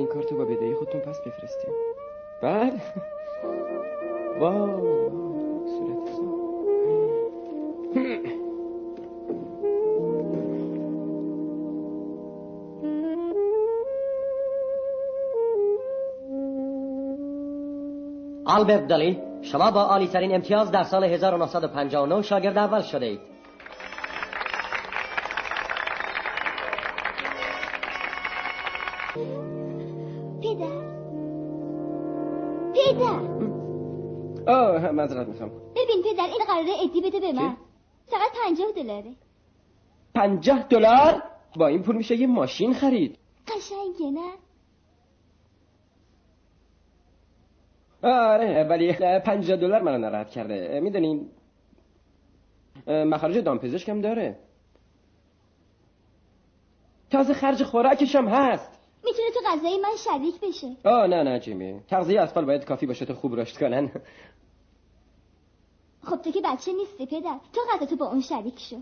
این کارتو با بدهی خودتون پس بفرستیم بله واو صورت آلبرت دالی شما با عالی ترین امتیاز در سال 1959 شاگرد اول شده اید. معذرت می‌خوام. ببین پدر این قراره ادی بده به من. فقط پنجاه دلاره. پنجاه دلار؟ با این پول میشه یه ماشین خرید. قشنگه نه؟ آره ولی پنجاه دلار منو ناراحت کرده. می‌دونین مخارج دامپزشکم داره. تازه خرج خوراکش هم هست. می‌تونه تو غذای من شریک بشه. آه نه نه جیمی. تغذیه اطفال باید کافی باشه تا خوب رشد کنن. خب تو که بچه نیستی پدر. تو غذا تو با اون شریک شو؟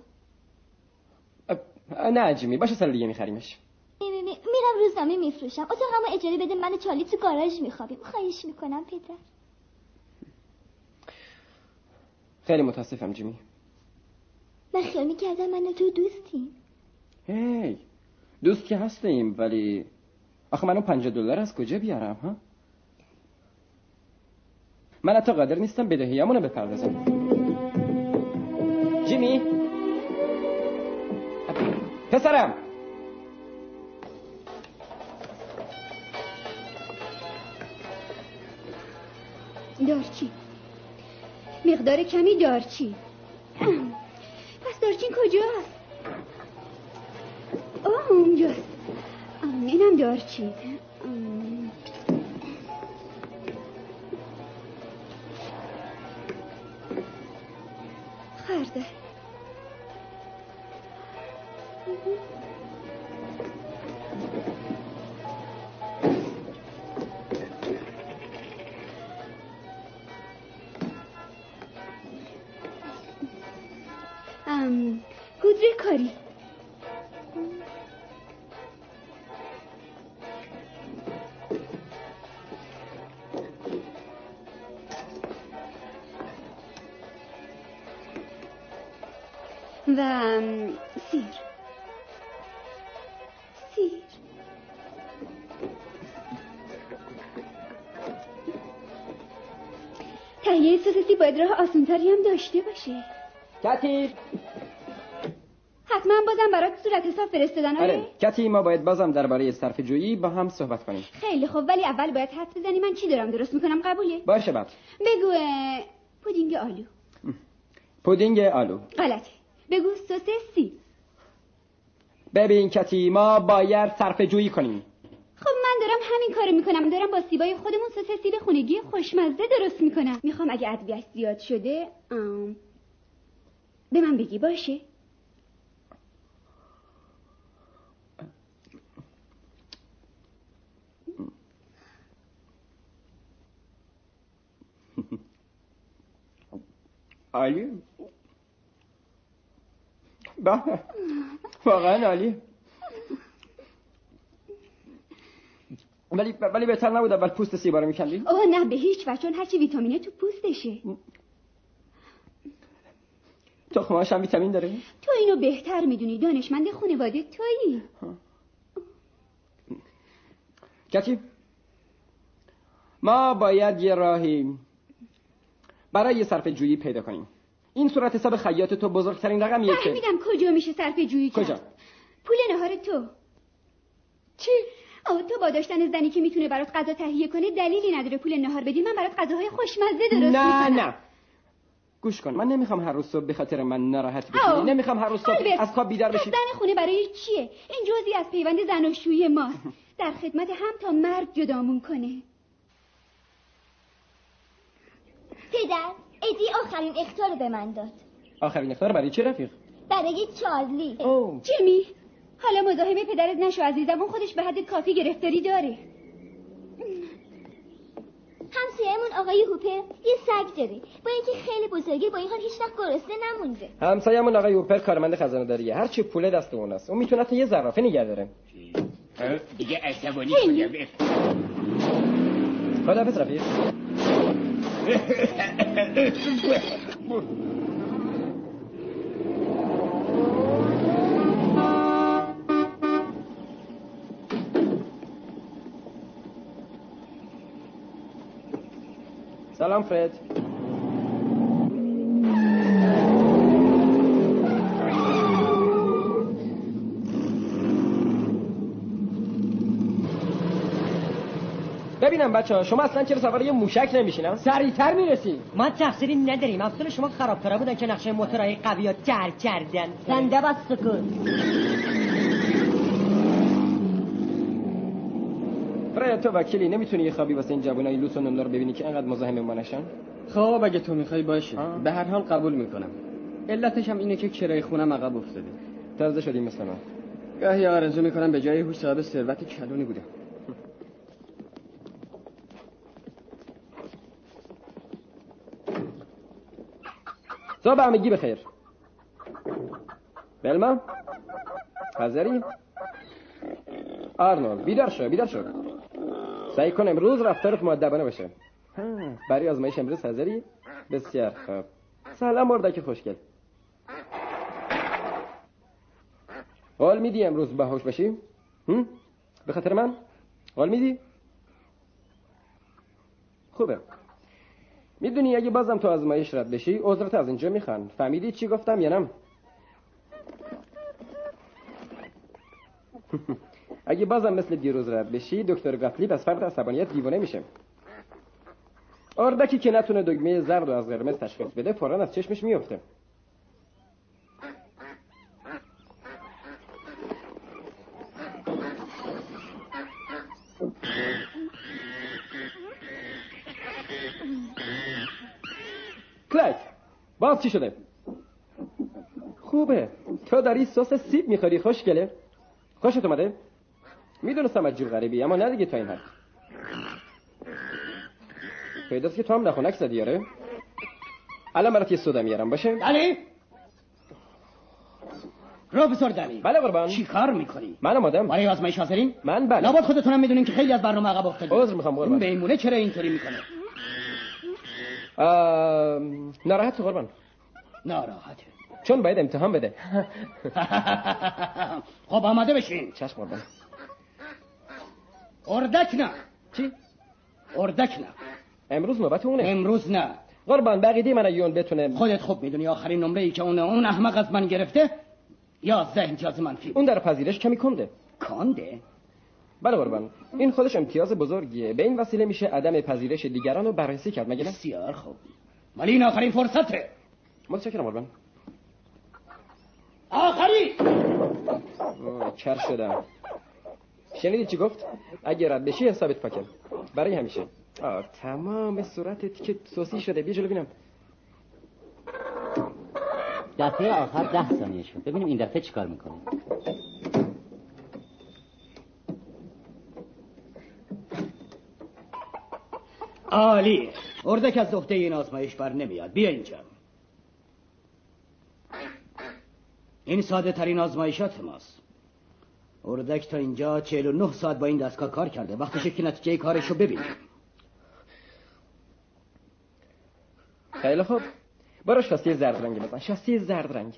نه جیمی باشه سال دیگه میخریمش. می- می- می- میرم روزنامه میفروشم. اتاقمو اجاره بده من چالی تو گاراژ میخوابیم. خواهش می‌کنم پدر. خیلی متاسفم جیمی. من خیال می‌کردم من و تو دوستیم. هی. دوست که هستیم ولی آخه منو پنجاه دلار از کجا بیارم ها؟ من حتی قادر نیستم بدهیامونو بپردازم. جیمی؟ پسرم! دارچین مقدار کمی دارچین پس دارچین کجاست؟ آه اونجاست. اینم دارچین آه. آسونتری هم داشته باشه. کتی. حتما بازم برات صورت حساب فرستادن آره؟ آره کتی ما باید بازم درباره صرفه جویی با هم صحبت کنیم. خیلی خوب. ولی اول باید حدس بزنی. من چی دارم درست می‌کنم؟ قبوله. باشه بعد بگو اه، پودینگ آلو. پودینگ آلو. غلطه بگو سس سیب ببین کتی ما باید صرفه جویی کنیم. خب من دارم همین کارو می‌کنم. دارم با سیبای خودمون سس سیب خونگی خوشمزه درست می‌کنم. می‌خوام اگه ادویهش زیاد شده آم، به من بگی باشه. عالی. بله. واقعا عالی. ولی ولی بهتر نبود اول پوست سیبا رو میکندی اوه نه به هیچ وجه چون هرچی ویتامینه تو پوستشه. تخمهاش هم ویتامین داره تو اینو بهتر می‌دونی دانشمند خانواده تویی. کتی ما باید یه راهی برای صرف جویی پیدا کنیم. این صورت حساب خیاط تو بزرگترین رقمیه که فهمیدم کجا میشه صرف جویی کرد. کجا؟ پول نهار تو. چی؟ آه تو با داشتن زنی که می‌تونه برات غذا تهیه کنه دلیلی نداره. پول نهار بدی من برات غذاهای خوشمزه درست نه می‌کنم. نه. گوش کن من نمی‌خوام هر روز صبح به خاطر من ناراحت. بشی. نمی‌خوام هر روز صبح از خواب بیدار بشی. زن خونه برای چیه؟ این جزئی از پیوند زناشویی ماست در خدمت هم تا مرگ جدامون کنه. پدر ادی آخرین اختار رو به من داد. آخرین اختار برای چی رفیق؟ برای چارلی. اوه. جیمی حالا مزاحم پدرت نشو عزیزم اون خودش به حد کافی گرفتاری داره. همسایه‌مون آقای هوپر یه سگ داره. با اینکه خیلی بزرگه با این حال هیچ وقت گرسنه نمونده. همسایه‌مون آقای اوپر کارمند خزانه داریه. هر چی پول دست اون است. اون می‌تونه تا یه زرافه نگه داره. دیگه عصبانی. شدم خداحافظ رفیق. سلام فرد ببینم بچه ها شما اصلا چرا سوار یه موشک نمیشینم؟ سریعتر می‌رسیم ما تقصیری نداریم. افسر شما خرابکارا بودن که نقشه موتورهای قوی ها جر کردن. زنده بس سکوت. فرد تو وکیلی نمی‌تونی یه خوابی واسه این جوانای لوس و نمنا رو ببینی که انقدر مزاحم ما نشن؟ خب اگه تو می‌خوای باشه. آه. به هر حال قبول می‌کنم. علتش هم اینه که کرای خونم عقب افتاده. تازه شدیم مثل من گاهی آرزو می‌کنم به جای هوش صاحب ثروت کلونی بودم. صبح همگی بخیر. بلما؟ حضری آرنولد بیدار شو بیدار شو. سعی کن امروز رفتارت مؤدبانه باشه. برای آزمایش امروز حاضری؟ بسیار خوب. سلام مردک خوشگل. قول میدی امروز باهوش باشی؟ به خاطر من؟ قول میدی؟ خوبه. می‌دونی اگه بازم تو آزمایش رد بشی عذرت از اینجا می‌خوان. فهمیدی چی گفتم یا نه؟ اگه بازم مثل دیروز رد بشی دکتر گاتلیب از فرد عصبانیت دیوانه میشه. اردکی که نتونه دگمه زرد و از قرمز تشخیص بده فورا از چشمش میفته کلک باز چی شده؟ خوبه. تو داری سس سیب می‌خوری خوشگله. خوشت اومده؟ می‌دونستم از جور غریبی اما نه دیگه تا این حد. پیداست که تو هم نخونک زدی آره؟ الان برات یه سودا میارم باشه؟ دلی پروفسور دلی بله قربان. چی کار می‌کنی؟ من آمادم برای آزمایش حاضرین؟ من بله. لابد خودتونم می‌دونین که خیلی از برنامه عقب افتادیم عذر می‌خوام قربان. این میمونه چرا اینطوری می‌کنه؟ آه، ناراحت قربان. ناراحته چون باید امتحان بده. خب آماده بشین. چشم قربان. اردک نه. چی؟ اردک نه. امروز نوبت اونه. امروز نه. قربان بقیده من اون بتونه. خودت خوب می‌دونی آخرین نمره ای که اون اون احمق از من گرفته؟ یازده امتیاز منفی اون در پذیرش کمی کنده. کانده بله قربان. این خودش امتیاز بزرگیه. به این وسیله میشه عدم پذیرش دیگران رو بررسی کرد مگه نه؟ بسیار خوب. ولی این آخرین فرصته. متشکرم قربان. آخری! کر شدم. شنیدی چی گفت؟ اگه رد بشی حسابت پاکه برای همیشه. آه تمام صورتت که سوسی شده. بیا جلو بینم. دفعه آخر ده ثانیه شد. ببینیم این دفعه چیکار می‌کنه عالی. اردک از دخته این آزمایش بر نمیاد. بیا اینجا. این ساده ترین آزمایشات ماست. اردک تا اینجا 49 ساعت با این دستگاه کار کرده. وقتشه که نتیجه کارشو ببینیم خیلی خوب. برو شاسی زرد رنگی بزن. شاسی زرد رنگ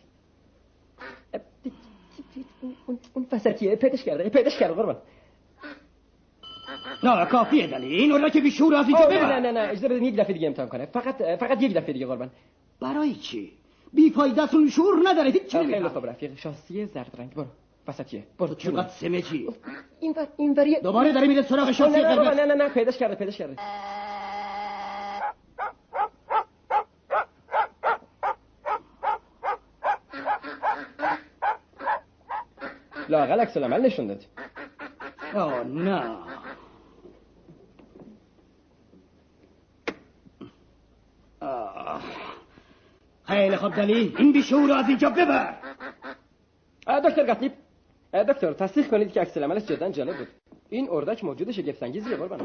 اون- پسر کیه پیدش کرده. پیدش کرده قربان. نه کافیه دلی این اردک بیشور از اینجا آه، نه ببر. نه نه اجازه بدین یک دفعه دیگه امتحان کنه. فقط فقط یک دفعه دیگه قربان. برای چی؟ بی فایده شعور نداره هیچ خیلی. خوب رفیق. شاسی زرد رنگ برو. وسطیه برو چقدر سمجی. این ور این وریه دوباره داره میره سراغ شاسی نه نه قربان، قرمز نه نه نه پیداش کرده پیداش کرده لاقل عکس العمل نشون داد آه نه. خیلی خوب دلی. این بیشعور از اینجا ببر. دکتر گاتلیب آه، دکتر تصدیق کنید که عکس العملش جدا جالب بود. این اردک موجود شگفت انگیزیه قربان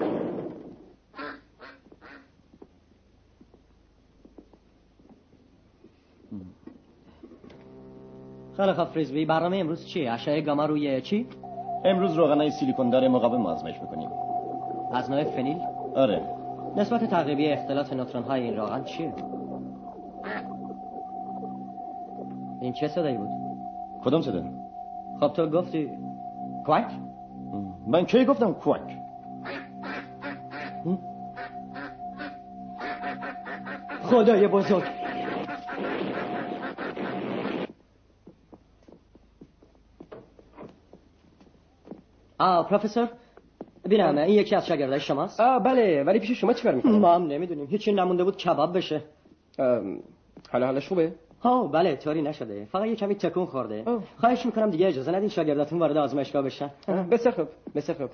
خیلی خوب فریزبی. برنامه امروز چیه؟ اشعه گاما روی چی؟ امروز روغنای سیلیکون داره مقاوم آزمایش بکنیم از نوع فنیل؟ آره. نسبت تقریبی اختلاط نوترون های این روغن چیه؟ این چه صدایی بود؟ کدوم صدا؟ خب تو گفتی کوک من کی گفتم کوک خدای بزرگ. آه پروفسور ببینم این یکی از شاگردای شماست؟ آه بله ولی پیش شما چیکار می‌کنه ما هم نمی‌دونیم. هیچی نمونده بود کباب بشه. حالا حالش خوبه ها بله طوری نشده. فقط یه کمی تکون خورده. خواهش می‌کنم دیگه اجازه ندین شاگرداتون وارد آزمایشگاه بشن. بسیار خوب بسیار خوب.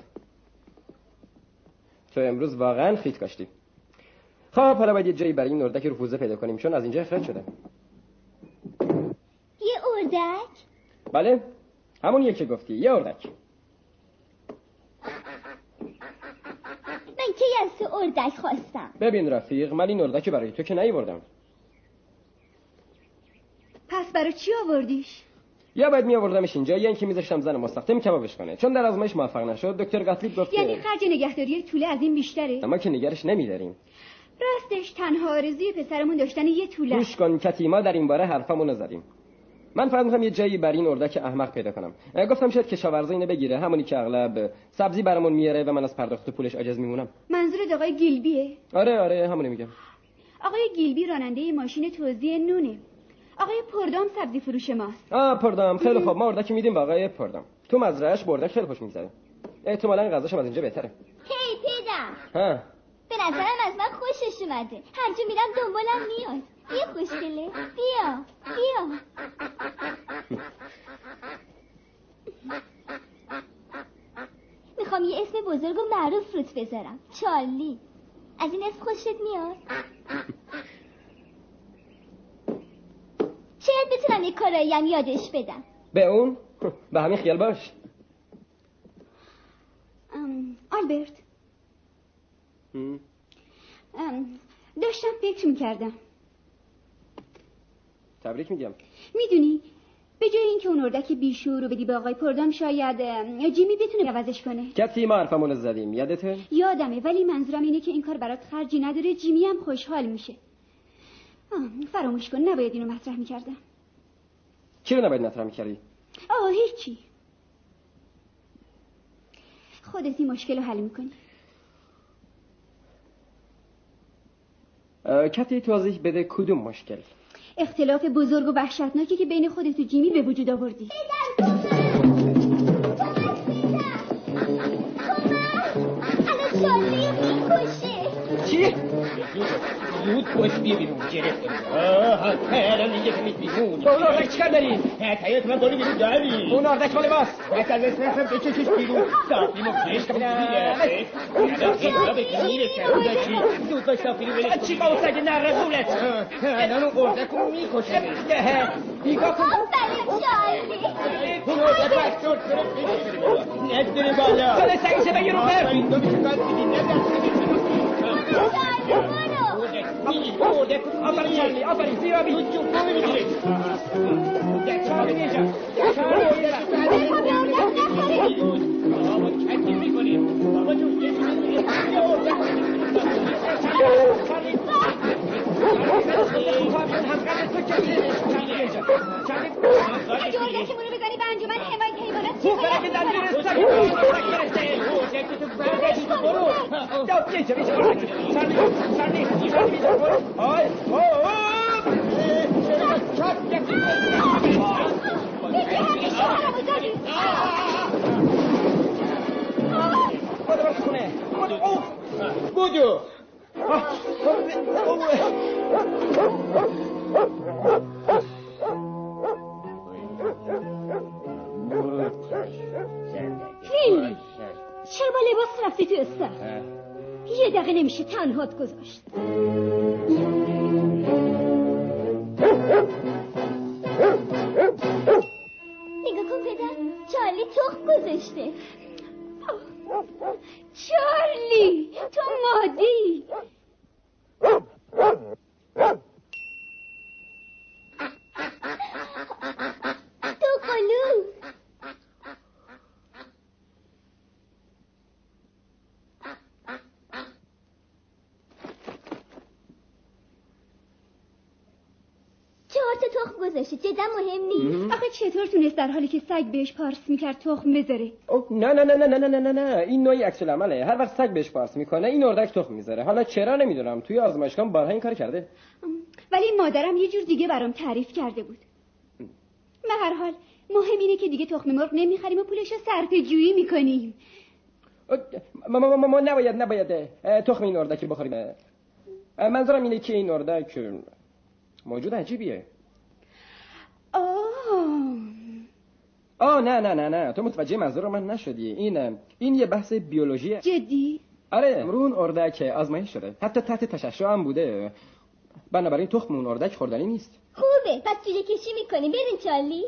تو امروز واقعا خیت کاشتی خب حالا باید یه جایی برای این اردک رفوزه پیدا کنیم چون از اینجا اخراج شده. یه اردک؟ بله همون یکی گفتی یه اردک. من کی از تو اردک خواستم؟ ببین رفیق من این اردک برای تو که نیوردم. پس برای چی آوردیش؟ یا باید می آوردمش اینجا یا اینکه میذاشتم زن مستخدم کبابش کنه. چون در آزمایش موفق نشد دکتر گاتلیب گفت یعنی خرج نگهداری توله از این بیشتره؟ اما که نگرش نمیداریم. راستش تنها آرزوی پسرمون داشتن یه توله گوش کن کتی ما در این باره حرفمو نزدیم. من فقط می‌خوام یه جایی بر این اردک احمق پیدا کنم. گفتم شاید کشاورزا اینو بگیره همونی که اغلب سبزی برامون میاره و من از پرداخت پولش عاجز میمونم. منظورت آقای گیلبیه؟ آره آره همونی میگم. آقای گیلبی راننده ماشین توزیع نونه. آقای پردام سبزی فروش ماست. آ پردام. خیلی خوب. ما اردک میدیم به آقای پردام. تو مزرعهش بردک خیلی خوش میگذره. احتمالاً غذاشم از اینجا بهتره. هی پدر ها. به نظرم از من خوشش اومده. هر جا میرم دنبالم میاد. بیا خوشگله. بیا. بیا. می‌خوام یه اسم بزرگ و معروف روت بذارم. چارلی از این اسم خوشت میاد؟ شاید بتونم یه کارایی هم یادش بدم؟ به اون؟ به همین خیال باش. ام، آلبرت. ام، داشتم فکر می‌کردم. تبریک میگم. می‌دونی به جای اینکه اون اردک بیشور رو بدی به آقای پردام شاید جیمی بتونه عوضش کنه. کتی ما حرفمون زدیم یادته؟ یادمه ولی منظورم اینه که این کار برات خرجی نداره جیمی هم خوشحال میشه. فراموش کن نباید اینو مطرح می‌کردم. چی رو نباید مطرح می‌کردی؟ آه هیچی. خودت این مشکل رو حل می‌کنی. کتی توضیح بده کدوم مشکل؟ اختلاف بزرگ و وحشتناکی که بین خودت و جیمی به وجود آوردی. زود پشت بیرون گرفت آه الان اینجا که بیرون با اون اردک چیکار داری؟ حکایت من برو بیرون داری اون اردک مال ماست حتی از اسم بکشش بیرون صافی که می‌رسن اردکی زود باش صافی رو ولش چی با اون سگ نرزولت الان اون اردک رو می‌کشه بیگاه کن اون اردک چرت کنه نداره بالا سال سگشه بگیر رو پر نداره چارلی برو آفرین چارلی آفرین زیرا بی چارلی اینجا چارلی اینجا اگه اردکمون رو بزنی به انجمن حمایت حیوانات چی خوب برگه در زیر سگ اردک گرفته دو بیجا بیجا چارلی چارلی چارلی بیجا برو آی خدا کنه بودو فیل چرا با لباس رفتی تو استخ یه دقیقه نمیشه تنهات گذاشت. نگاه کن پدر چارلی تخم گذاشته. چارلی تو مادی تو قلو گذاشته جدا مهم نیست. آخه چطور تونست در حالی که سگ بهش پارس می‌کرد تخم بذاره؟ نه نه نه نه نه نه نه نه این نوعی عکس العمله. هر وقت سگ بهش پارس می‌کنه این اردک تخم می‌ذاره. حالا چرا نمی‌دونم. توی آزمایشگاه بارها این کار کرده. ولی مادرم یه جور دیگه برام تعریف کرده بود. به هر حال مهم اینه که دیگه تخم مرغ نمی‌خریم و پولش رو صرفه جویی می‌کنیم ما, ما, ما, ما نباید نباید تخم این اردک رو بخوریم منظورم اینه که این اردک موجود عجیبیه. آه. آه نه نه نه نه. تو متوجه منظور من نشدی. این این یه بحث بیولوژی جدی؟ آره رون اردک آزمایش شده. حتی تحت تشعشع هم بوده. بنابراین تخم اون اردک خوردنی نیست. خوبه. پس جوجه کشی می‌کنیم بریم چارلی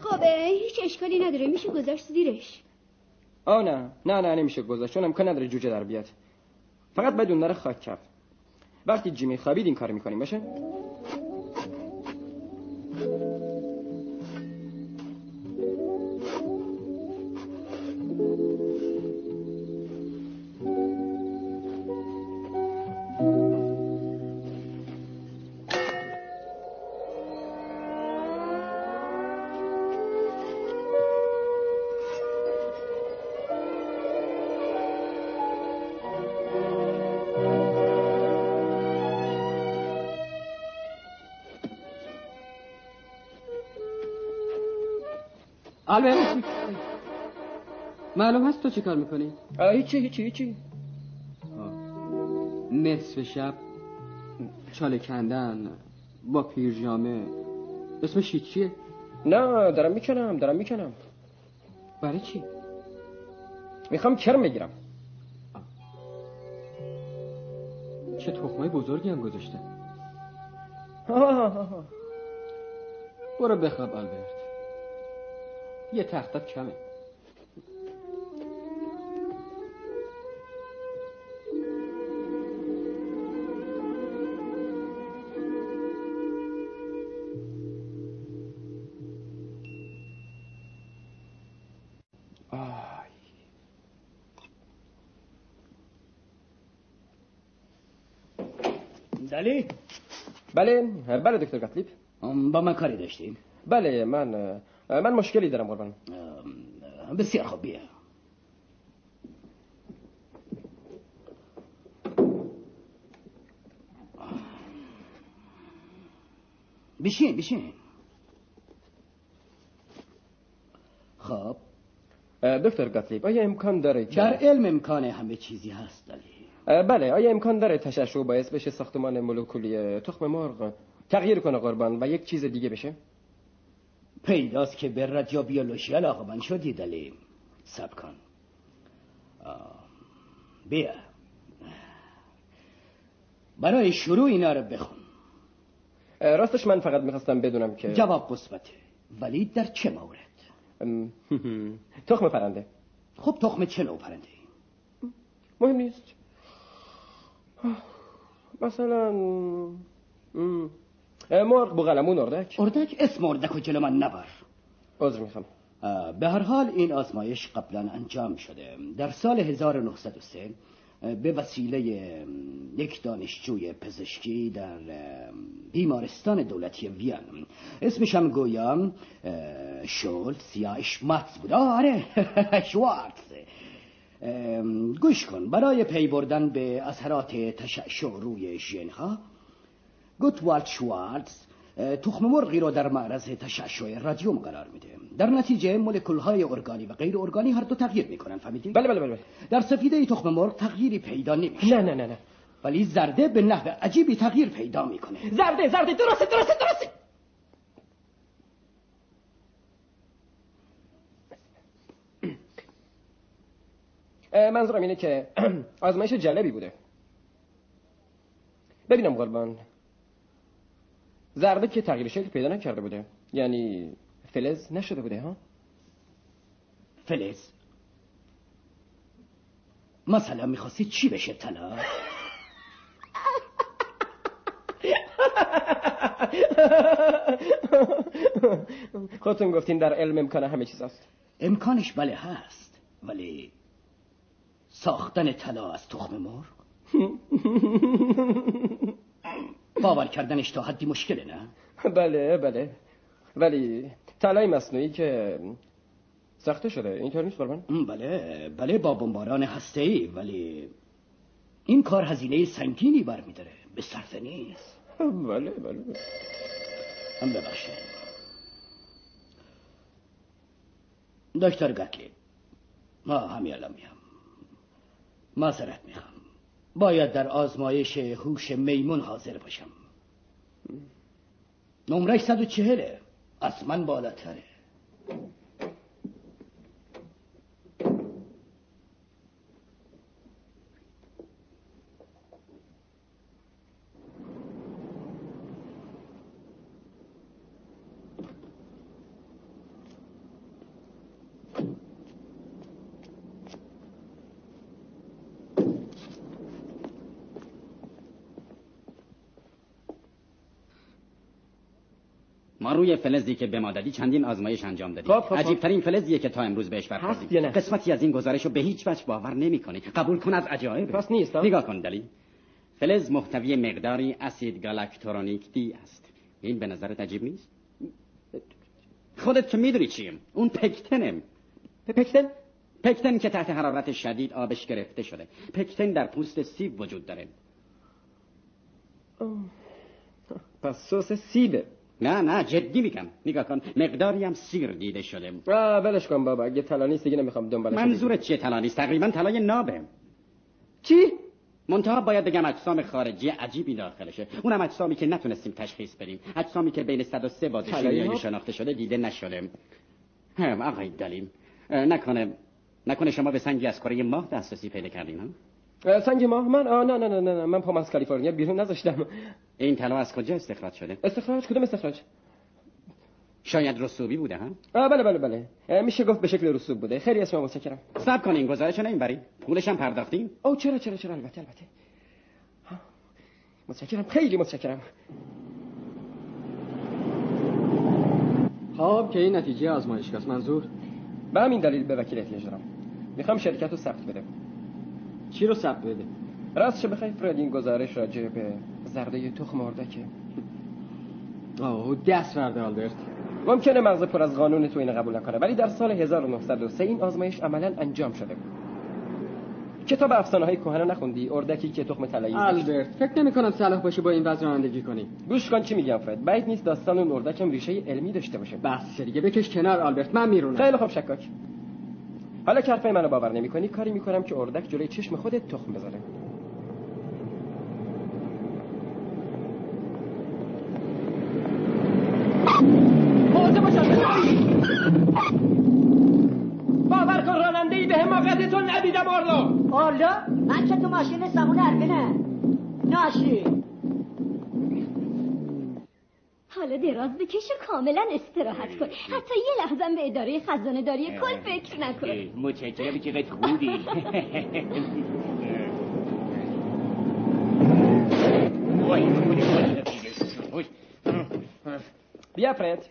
خب اه، هیچ اشکالی نداره. میشه گذاشت زیرش. آه نه. نه نه نمیشه گذاشت. چون امکان نداره جوجه در بیاد. فقط بدون نره خاک کرد. وقتی جیمی خوابید این کار می‌کنیم. باشه؟ thank you البرت معلوم هست تو چی کار می‌کنی؟ هیچی هیچی هیچی نصف شب چاله کندن با پیرژامه اسمش چیه؟ نه دارم می‌کنم دارم می‌کنم برای چی؟ می‌خوام کرم بگیرم چه تخمای بزرگی هم گذاشتن. برو بخواب آلبرت یه تختت کمه. دلی؟ بله بله دکتر گاتلیب با من کاری داشتیم بله من من مشکلی دارم قربان. بسیار خوب بیا. بشین بشین. خب. دکتر گاتلیب آیا امکان داره که در علم امکان همه چیزی هست دلی اه، بله آیا امکان داره تشعشع باعث بشه ساختمان مولکولی تخم مرغ تغییر کنه قربان و یک چیز دیگه بشه؟ پیداست که به رد یا بیولوژی علاقه من شدی دلی سب کن بیا. برای شروع اینا رو بخون. راستش من فقط می‌خواستم بدونم که جواب مثبته ولی در چه مورد؟ تخم پرنده. خب تخم چه نوع پرنده؟ مهم نیست. مثلا مرغ بوغلمون اردک؟ اردک؟ اسم اردک و جلو من نبر. عذر می‌خوام. به هر حال این آزمایش قبلا انجام شده. در سال 1903 آه، به وسیله یک دانشجوی پزشکی در بیمارستان دولتی وین. اسمش هم گویا اه، شولتز یا اشماتز بود. آره شوارتز. ام، گوش کن. برای پی بردن به اثرات تشعشع روی ژنها گوتوالد شوارتز تخم مرغی رو در معرض تشعشع رادیوم قرار میده. در نتیجه مولکول های ارگانی و غیر ارگانی هر دو تغییر می‌کنن فهمیدی؟ بله بله بله در سفیده تخم مرغ تغییری پیدا نمیشه. نه نه نه نه. ولی زرده به نحو عجیبی تغییر پیدا می‌کنه. زرده زرده درسته درسته درسته. اه، منظورم اینه که آزمایش جالبی بوده. ببینم قربان. زرده که تغییر شکل پیدا نکرده بوده. یعنی فلز نشده بوده ها؟ فلز. مثلا می‌خواستی چی بشه طلا؟ خودتون گفتین در علم امکان همه چیز هست امکانش بله هست ولی ساختن طلا از تخم مرغ؟ باور کردنش تا حدی مشکله نه؟ بله بله. ولی طلای مصنوعی که ساخته شده. اینطور نیست قربان؟ بله بله با بمباران هسته ای ولی این کار هزینه سنگینی برمیداره. به صرفه نیست. بله بله. هم ببخشید. دکتر گتلی ما همین الان میام معذرت می‌خوام. باید در آزمایش هوش میمون حاضر باشم. نمره 140 از من بالاتره. روی فلزی که به ما دادی چندین آزمایش انجام دادیم خب، خب. عجیبترین فلزیه که تا امروز بهش برخوردیم. نه؟ قسمتی از این گزارش رو به هیچ وجه باور نمی‌کنی. قبول کن از عجایب. راست نیست،؟ نگاه کن دلی. فلز محتوی مقداری اسید گالاکترونیک دی است. این به نظرت عجیب نیست؟ خودت که می‌دونی چیم. اون پکتنم پکتن؟ پکتن که تحت حرارت شدید آبش گرفته شده. پکتن در پوست سیب وجود داره. پس سس سیبه. نه نه جدی میگم. نگاه کن مقداری هم سیر دیده شده. آه ولش کن بابا اگه طلا نیست دیگه نمی‌خوام دنبالش منظورت چیه طلا نیست؟ تقریبا طلای نابه. چی؟ منتها باید بگم اجسام خارجی عجیبی داخلشه. اونم اجسامی که نتونستیم تشخیص بدیم. اجسامی که بین 103 باز شیمیایی؟ شناخته شده دیده نشده. هم آقای دلیم. نکنه نکنه شما به سنگی از کره ماه دسترسی پیدا کردین ها؟ سنگ ماه. من آه نه نه نه نه من پام از کالیفرنیا. بیرون نذاشتم. این طلا از کجا استخراج شده؟ استخراج؟ کدوم استخراج؟ شاید رسوبی بوده ها؟ آه بله بله بله. میشه گفت به شکل رسوب بوده. خیلی از شما متشکرم. صبر کنین گزارش رو نمی‌برین. پولش هم پرداختین؟ او چرا چرا چرا؟ البته البته. ها. متشکرم. خیلی متشکرم. خب که این نتیجه آزمایشگاه. منظور؟ به همین دلیل به وکیل احتیاج دارم. می‌خوام شرکت رو ثبت بده چی رو ثبت بده؟ راست چه بخوای فرد این گزارش راجع به زرده تخم اردکه آه دست ورده آلبرت ممکنه مغز پر از قانون تو اینو قبول نکنه ولی در سال 1903 این آزمایش عملا انجام شده بود. کتاب افسانه های کهنه نخوندی؟ اردکی که تخم طلایی؟ آلبرت فکر نمی کنم صلاح باشه با این وضع رانندگی کنی. گوش کن چی میگم فرد بعید نیست داستان اون اردک هم ریشه علمی داشته باشه. بس دیگه؟ بکش کنار آلبرت من میرونم. خیلی خوب شکاک. حالا که حرفای منو باور نمی‌کنی؟ کاری می‌کنم که اردک جلوی چشم خودت تخم بذاره باور کن راننده ای به حماقت تو ندیدم آرلو آرلا من که تو ماشین سمون اربینه ناشی. حالا دراز بکش و کاملا استراحت کن. حتی یه لحظه به اداره خزانه داری کل فکر نکن. متشکرم. چقدر خوبی. بیا فرد.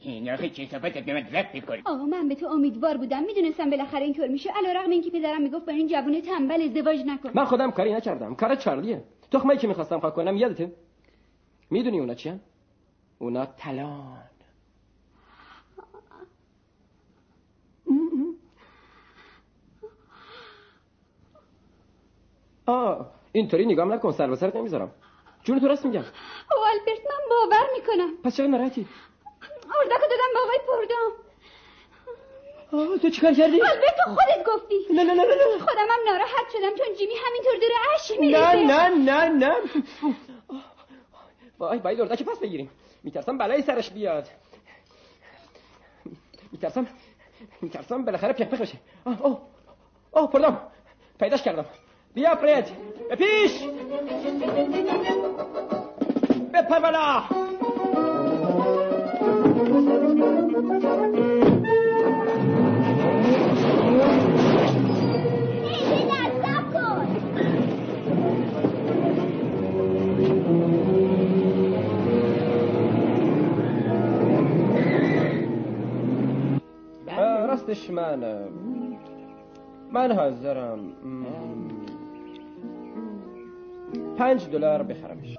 این آخه کسافتت به من رفت می‌کنه. آقا من به تو امیدوار بودم. می‌دونستم بالاخره اینطور میشه. علیرغم اینکه پدرم می‌گفت با این جوون تنبل ازدواج نکن. من خودم کاری نکردم. کار چارلیه. تخمایی که می‌خواستم خاک کنم یادته؟ می‌دونی اونا چی اونا تلان آه اینطوری نگام نکن سر به سرت نمی‌ذارم. جون تو راست میگم. او آلبرت من باور می‌کنم. پس چرا ناراحتی؟ اردکو دادم به آقای پردام آه تو چیکار کردی؟ آلبرت تو خودت گفتی. نه نه نه نه نه. خودم هم ناراحت شدم چون جیمی همینطور داره اشک نه میریزه نه نه نه. وای باید اردک پس بگیریم؟ میترسم بلایی سرش بیاد. میترسم میترسم بالاخره پک بشه. آه آه آه پردام. پیداش کردم. بیا فرد به پیش. بپر بالا یه اصلش منم. من حاضرم. پنج دلار بخرمش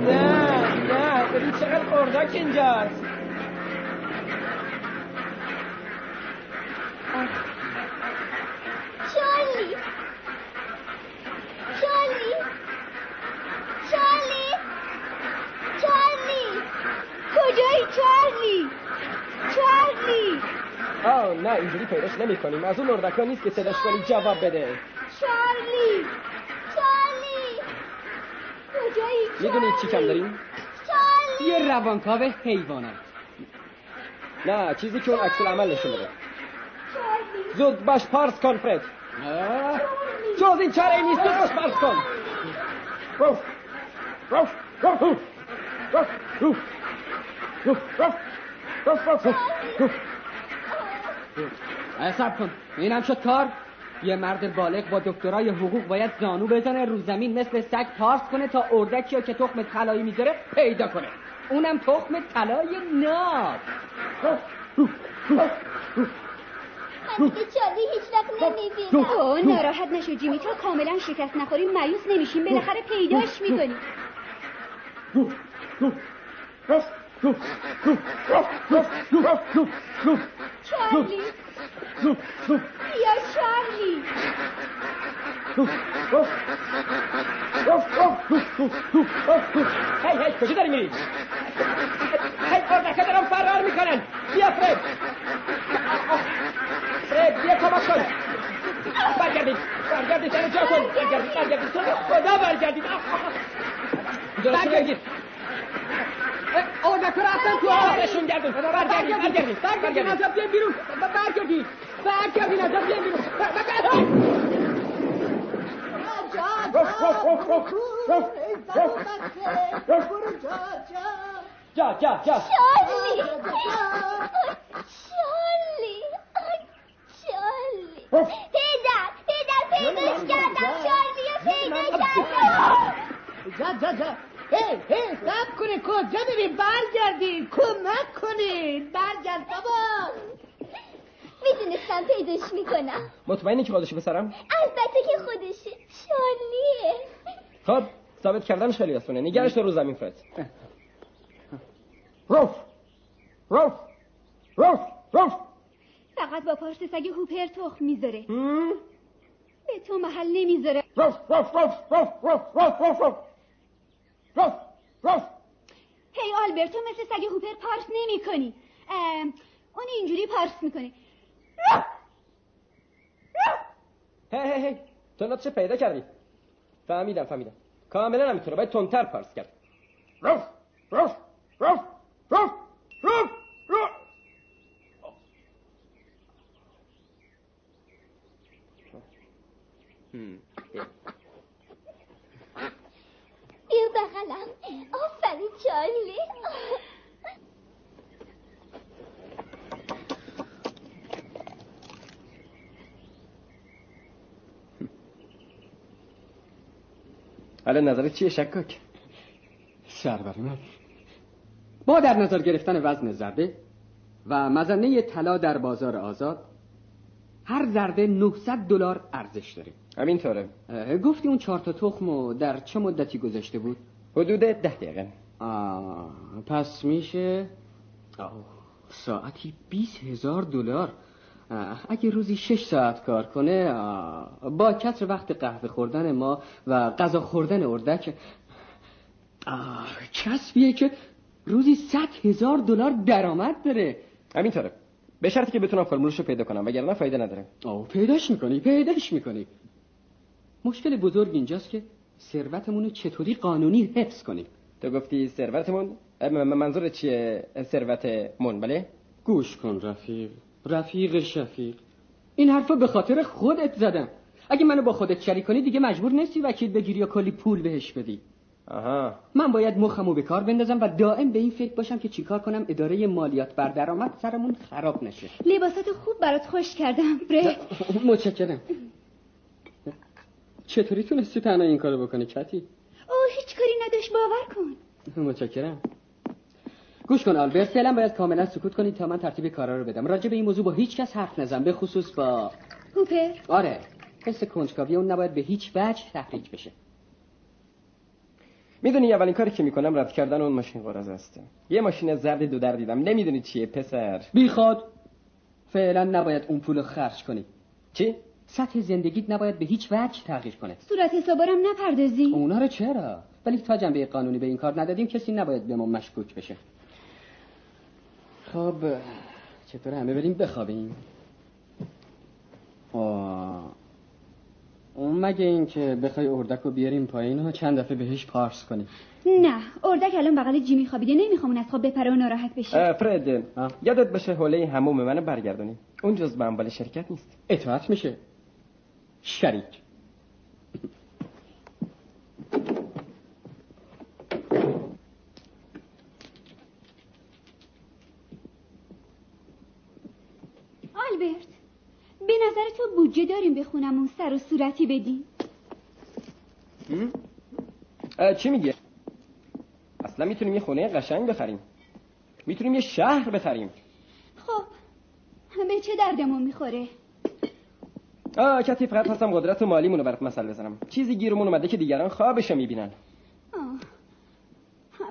نه نه ببین چقدر اردک اینجاست. نه اینجوری پیداش نمی کنیم از اون اردکا نیست که صداش کنی جواب بده چارلی چارلی کجایی می‌دونی چی کم داریم؟ چارلی یه روانکاو حیوانات نه چیزی که اون عکس العمل نشون بده زود باش پارس کن فرد جز این چاره ای نیست زود باش پارس کن روف روف روف روف روف روف روف روف روف روف حساب کن. اینم شد کار. یه مرد بالغ با دکترای حقوق باید زانو بزنه رو زمین مثل سگ پارس کنه تا اردکی که تخم طلایی می‌ذاره پیدا کنه. اونم تخم طلای ناب. من دیگه چارلی هیچ وقت نمی‌بینم اوه ناراحت نشو جیمی. تا کاملا شکست نخوریم مایوس نمیشیم. بالاخره پیداش می‌کنیم چارلی بیا چارلی هی هی کجا داری میری؟ هی اردکه دارم فرار می‌کنن. بیا فرد فرد بیا کمک کن. برگردید برگردید در جا کن. برگردید برگردید. خدا برگردید؟ برگردید. اردک رفتن تو آبشون گردون. برگردین برگردین برگردین از بیان بیرون. برگردین برگردین از بیان بیرون. برگردین جا جا جا شارلی. شارلی. شارلی. پدر پدر پیداش کردم. شارلی پیدا کردم. جا جا جا. هی هی سب کنه کجا بریم برگردین. کمک کنین برگرد بابا. می‌دونستم پیداش می‌کنم. مطمئنی که خودشو بسرم؟ البته که خودشه چارلیه خب ثابت کردنش خیلی آسونه نگرش رو زمین فرد. روف روف روف روف فقط با پارس سگ هوپر تخم می‌ذاره. به تو محل نمی‌ذاره. روف روف روف روف روف روف روف روف روف هی آلبرتو مثل سگ هوپر پارس نمی کنی. اون اینجوری پارس می‌کنه. هی هی هی. تو نقشه پیدا کردی. فهمیدم فهمیدم. کاملا نمی‌تونه باید تندتر پارس کرد. روف روف روف روف روف روف بیا بغلم آفرین چارلی حالا نظرت چیه شکاک؟ سرور من با در نظر گرفتن وزن زرده و مزنه طلا در بازار آزاد هر زرده 900 دلار ارزش داره. همینطوره. گفتی اون چهار تا تخمو در چه مدتی گذاشته بود؟ حدود ده دقیقه. آه، پس میشه؟ آه، ساعتی 20 هزار دلار. اگه روزی شش ساعت کار کنه با کسر وقت قهوه خوردن ما و غذا خوردن اردک کسبیه که روزی صد هزار دلار درآمد داره. همینطوره. به شرطی که بتونم فرمولش رو پیدا کنم وگرنه فایده نداره. آه پیداش می‌کنی پیداش می‌کنی. مشکل بزرگ اینجاست که ثروتمون رو چطوری قانونی حفظ کنیم؟ تو گفتی ثروتمون منظور چیه؟ ثروتمون بله؟ گوش کن رفیق. رفیق شفیق. این حرفا به خاطر خودت زدم. اگه منو با خودت شریک کنی دیگه مجبور نیستی وکیل بگیری یا کلی پول بهش بدی. آها. من باید مخمو به کار بندازم و دائم به این فکر باشم که چیکار کنم اداره مالیات بر درآمد سرمون خراب نشه. لباسات خوب برات خوش کردم بره متشکرم. چطوری تونستی تنها این کارو بکنی کتی او هیچ کاری نداشت باور کن. متشکرم. گوش کن آلبرت. فعلا باید کاملا سکوت کنید تا من ترتیب کارا رو بدم. راجع به این موضوع با هیچ کس حرف نزن به خصوص با هوپر. آره حس کنجکاوی اون نباید به هیچ وجه تحریک بشه. می‌دونی اولین کاری که می‌کنم رد کردن اون ماشین قرض است. یه ماشین زرد دو در دیدم. نمی‌دونی چیه پسر. بیخواد فعلا نباید اون پول خرج کنی. چی؟ سطح زندگیت نباید به هیچ وجه تغییر کنه. صورت حسابارم نپردازی. اونا رو چرا؟ ولی تا جنبه قانونی به این کار ندادیم کسی نباید به ما مشکوک بشه. خب چطور همه بریم بخوابیم. آه. اون مگه این که بخوای اردک رو بیاریم پایین و چند دفعه بهش پارس کنیم؟ نه اردک الان بغل جیمی خوابیده نمی‌خوام اون از خواب بپره و ناراحت بشه فرد یادت بشه حوله هموم منو برگردونی. اون جز به اموال شرکت نیست. اطاعت میشه. شریک آلبرت به نظر تو بودجه داریم بخونم اون سر و صورتی بدیم. اه، چی میگه اصلا می‌تونیم یه خونه قشنگ بخریم. می‌تونیم یه شهر بخریم. خب به چه دردمون می‌خوره؟ آه کتی فقط هستم قدرت مالیمون رو برات مثل بزنم. چیزی گیرمون اومده که دیگران خوابشو می‌بینن. آه.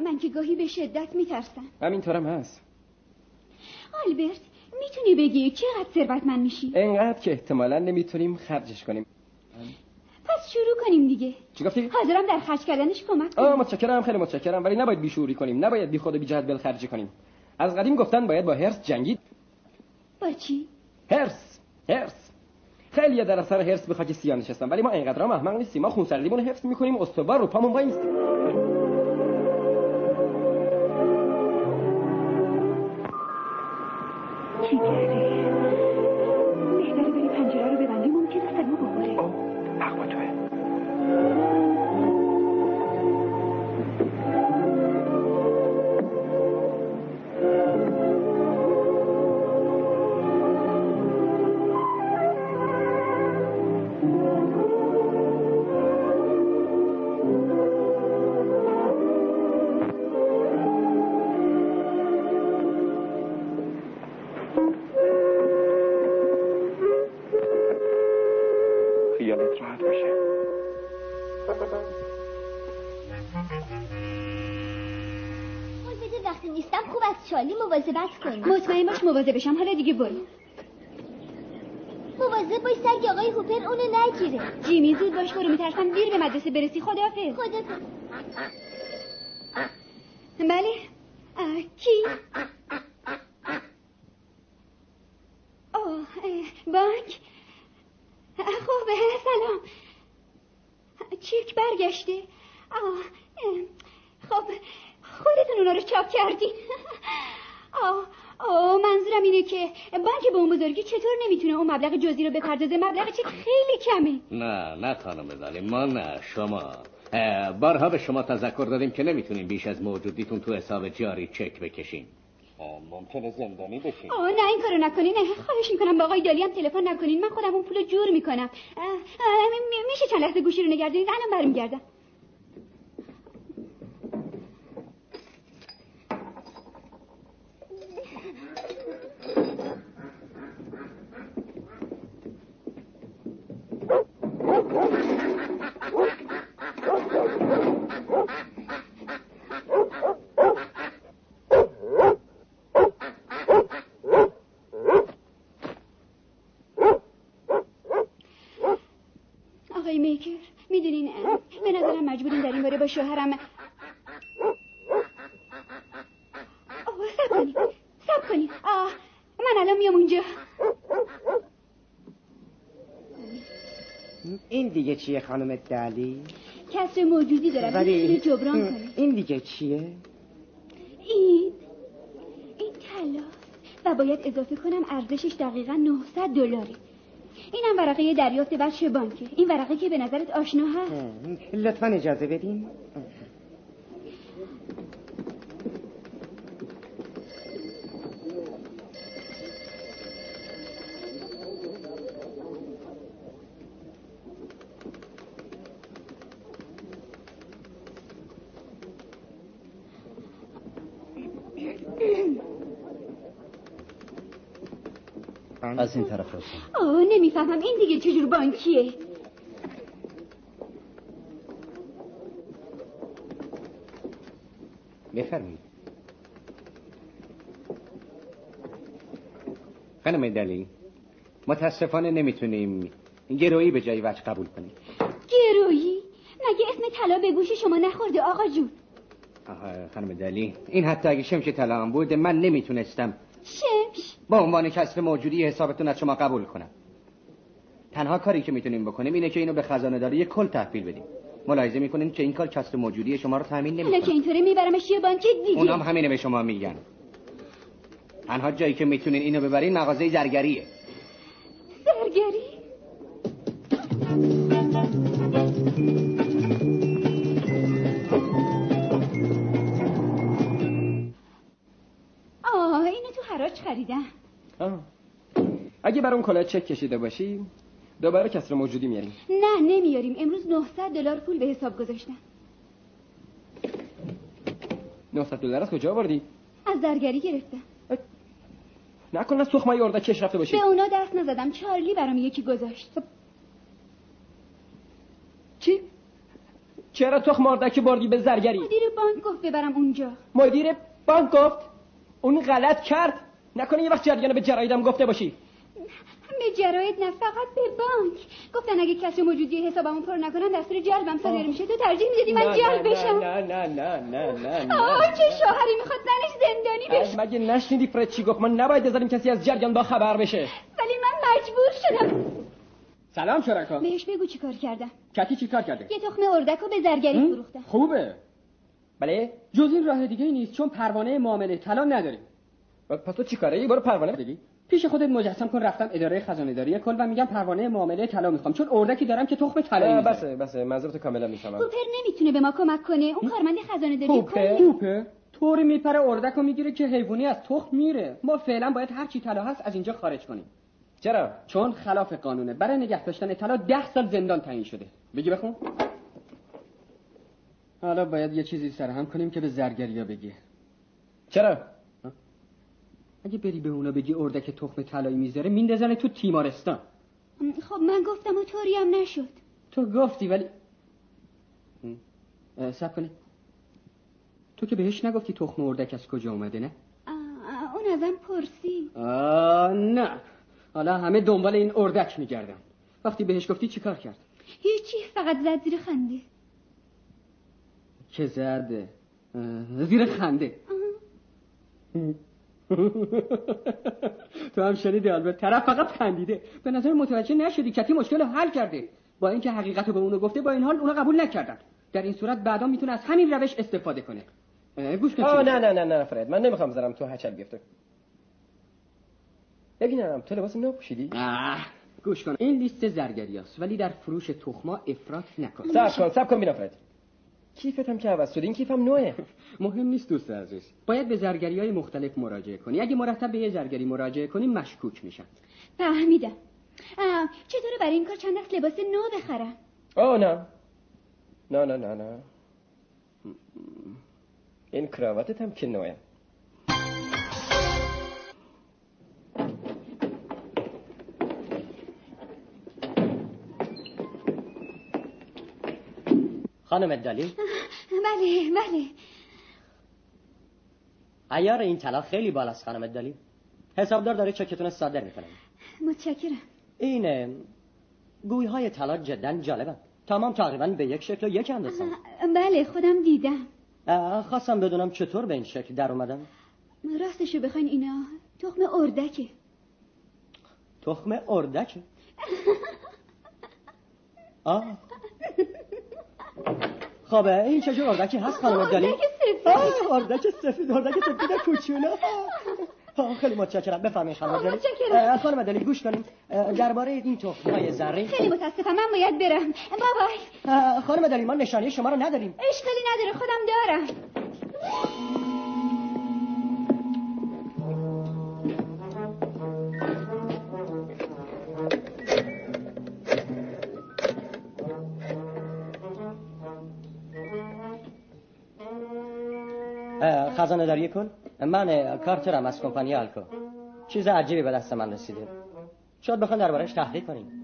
من که گاهی به شدت میترسم. همینطورم هست. آلبرت می‌تونی بگی چقدر ثروتمند میشی؟ انقدر که احتمالا نمی‌تونیم خرجش کنیم. پس شروع کنیم دیگه. چی گفتی؟ حاضرم در خرج کردنش کمک آه کنم متشکرم خیلی متشکرم ولی نباید بیشوری کنیم. نباید بی خود و بی جهت خرجی کنیم. از قدیم گفتن باید با هرس جنگید. با چی؟ هرس هرس خیلی در اثر هرس به خاک سیاه نشستن ولی ما اینقدر هم احمق نیستیم. ما خونسردیمون حفظ می‌کنیم استوار رو پامون وایمیستیم. چی کردی مطمئن باش مواظبشم حالا دیگه برو. مواظب باش سگ آقای هوپر اونو نگیره. جیمی زود باش برو میترسم. دیر به مدرسه برسی. خداحافظ. خدا بله. کی؟ آه بانک. خب سلام. چک برگشته. آه خب خودتون اونا رو چاپ کردین. آه آه منظورم اینه که بانک به اون بزرگی چطور نمی‌تونه اون مبلغ جزئی رو بپردازه؟ مبلغ چک خیلی کمه. نه نه خانم ولی ما نه شما. اه، بارها به شما تذکر دادیم که نمی‌تونیم بیش از موجودیتون تو حساب جاری چک بکشیم. اه، ممکنه زندانی بشین. آه نه این کارو نکنین. نه خواهش می‌کنم با آقای دالی هم تلفن نکنین. من خودم اون پولو جور می‌کنم. میشه چند لحظه گوشی رو نگردونید؟ الان برمیگردم آقای میکر می‌دونین اه، به نظرم مجبورین در این باره با شوهرم سب کنین سب آه من الان میام اونجا. این دیگه چیه خانم دلی؟ کسر موجودی دارم ولی جبران کنی. این دیگه چیه؟ این این طلا. و باید اضافه کنم ارزشش دقیقا 900 دلاره اینم ورقه دریافت بخش بانکه. این ورقه که به نظرت آشنا هست؟ لطفا اجازه بدین. از این طرف لطفا آه نمی‌فهمم. این دیگه چجور بانکیه بفرمایید. خانم دلی متاسفانه نمی‌تونیم گرویی به جای وجه قبول کنیم. گرویی مگه اسم طلا به گوش شما نخورده آقا جون؟ آها خانم دلی این حتی اگه شمش طلا هم بود من نمی‌تونستم. شمش؟ با عنوان کسر موجودی حسابتون از شما قبول کنم. تنها کاری که می‌تونیم بکنیم اینه که اینو به خزانه داری یک کل تحویل بدیم. ملاحظه می‌کنین که این کار کسر موجودی شما رو تامین حالا که نمی‌کنه اینطوره میبرمش یه بانک دیگه. اونام همینه به شما میگن. تنها جایی که می‌تونین اینو ببرین مغازه زرگریه. زرگری؟ آه اینو تو حراج خریدم. آه. اگه بر اون کلاه چک کشیده باشی دوباره کسر موجودی میاریم. نه نمیاریم. امروز 900 دلار پول به حساب گذاشتم 900 دلار از کجا آوردی؟ از زرگری گرفتم. نکن از تخمای ارده کش رفته باشی. به اونا دست نزدم. چارلی برام یکی گذاشت. چی؟ چرا تخم اردک بردی به زرگری؟ مدیر بانک گفت ببرم اونجا. مدیر بانک گفت اون غلط کرد. نکنه یه وقت جریان به جرایدم گفته باشی. به جراید نه فقط به بانک. گفتن اگه کسی موجودی حسابمو پر نکنن دستور جلبم صادر میشه. تو ترجیح می‌دادی من جلب بشم؟ نه نه نه نه نه نه آه چه شوهری می‌خواد زنش زندانی بشه. مگه نشنیدی فرد چی گفت؟ من نباید بذاریم کسی از جریان با خبر بشه. ولی من مجبور شدم. سلام شرکا. بهش بگو چی کار کردم کتی چی کار کرده؟ یه تخم اردک رو به زرگری فروختم خوبه. بله؟ جز این راه دیگه نیست چون پروانه معامله طلا نداریم پس تو چی کاره برو پروانه بگی. پیش خودت مجسم کن رفتم اداره خزانه داری کل و میگم پروانه معامله طلا می‌خوام. چون اردکی دارم که تخم می‌ذاره بسه بسه منظورتو کاملا می‌فهمم. کوپر نمی‌تونه به ما کمک کنه. اون کارمند خزانه داری کوپر؟ کلی توپه طوری میپره اردک رو می‌گیره که حیوانی از تخم میره. ما فعلا باید هر چی طلا هست از اینجا خارج کنیم. چرا؟ چون خلاف قانونه. برای نگه داشتن طلا ده سال زندان تعیین شده. بگی بخون. حالا باید یه چیزی سرهم کنیم که به زرگریا بگی چرا؟ اگه بری به اونا بگی اردک تخم طلایی می‌ذاره میندازن تو تیمارستان. خب من گفتم و طوری هم نشد. تو گفتی ولی سب کنی. تو که بهش نگفتی تخم اردک از کجا اومده نه؟ آه، اون ازم پرسی آه نه. حالا همه دنبال این اردک میگردن. وقتی بهش گفتی چیکار کرد؟ هیچی فقط زد زیر خنده. که اه، زیر خنده. تو هم شنیدی البته. طرف فقط خندیده. به نظر متوجه نشدی کتی مشکل حل کرده. با اینکه حقیقت رو به اونو گفته با این حال اونا قبول نکردن. در این صورت بعدا می‌تونه از همین روش استفاده کنه. گوش کن نه نه نه نه فرد من نمی‌خوام بذارم تو هچل بیفته ببینم تو لباس نو پوشیدی؟ آه، گوش کن. این لیست زرگریاست ولی در فروش تخما افراط نکن. سب کن سب کن بینم فرد کیفت هم که عوض شده این کیفم نوه مهم نیست دوست عزیز. باید به زرگری های مختلف مراجعه کنی. اگه مرتب به یه زرگری مراجعه کنی مشکوک میشن. فهمیدم آه، چطوره برای این کار چند دست لباس نو بخرم؟ آه نه. نه نه نه نه. این کراواتت هم که نوه خانم دالی بله بله. ایار این طلا خیلی بالاست خانم دالی حسابدار داره چکتون صادر می‌کنه. متشکرم. این اه، گوی های طلا جدا جالبه. تمام تقریبا به یک شکل و یک اندازه. بله خودم دیدم. خواستم بدونم چطور به این شکل در اومدن. راستشو بخواین اینا تخم اردکه. تخم اردک آه. خب این چجور اردکی هست خانم دالی اردک سفید. اردک سفید اردک سفید کوچولو خیلی متشکرم. بفرمایید خانم متشکرم. اه، خانم دالی گوش کنیم. درباره این تخم های زرین. خیلی متاسفم من باید برم. بابای. اه، خانم دالی ما نشانی شما رو نداریم. اشکالی نداره خودم دارم. خزانه داری کن من کارترم از کمپانی آلکو. چیز عجیبی به دست من رسیده. شاید بخوان دربارش تحقیق کنیم.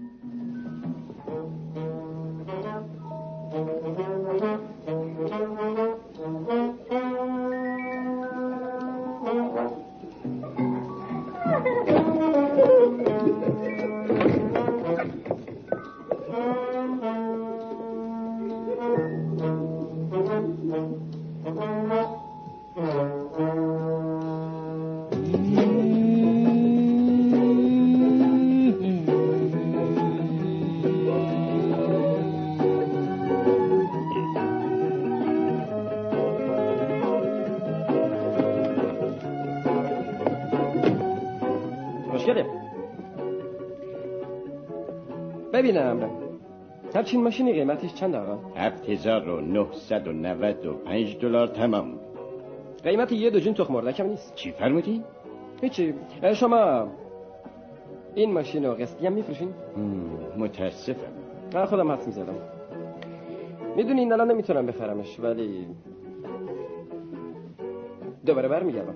ببینم. همچین ماشینی قیمتش چند آقا؟ 7995 دلار تمام. قیمت یه دو جون تخم مردکم نیست. چی فرمودی؟ هیچی. شما این ماشین رو قسطی هم میفروشین؟ متاسفم. من خودم حدس می‌زدم. می‌دونین الان نمی‌تونم بخرمش ولی دوباره برمیگردم.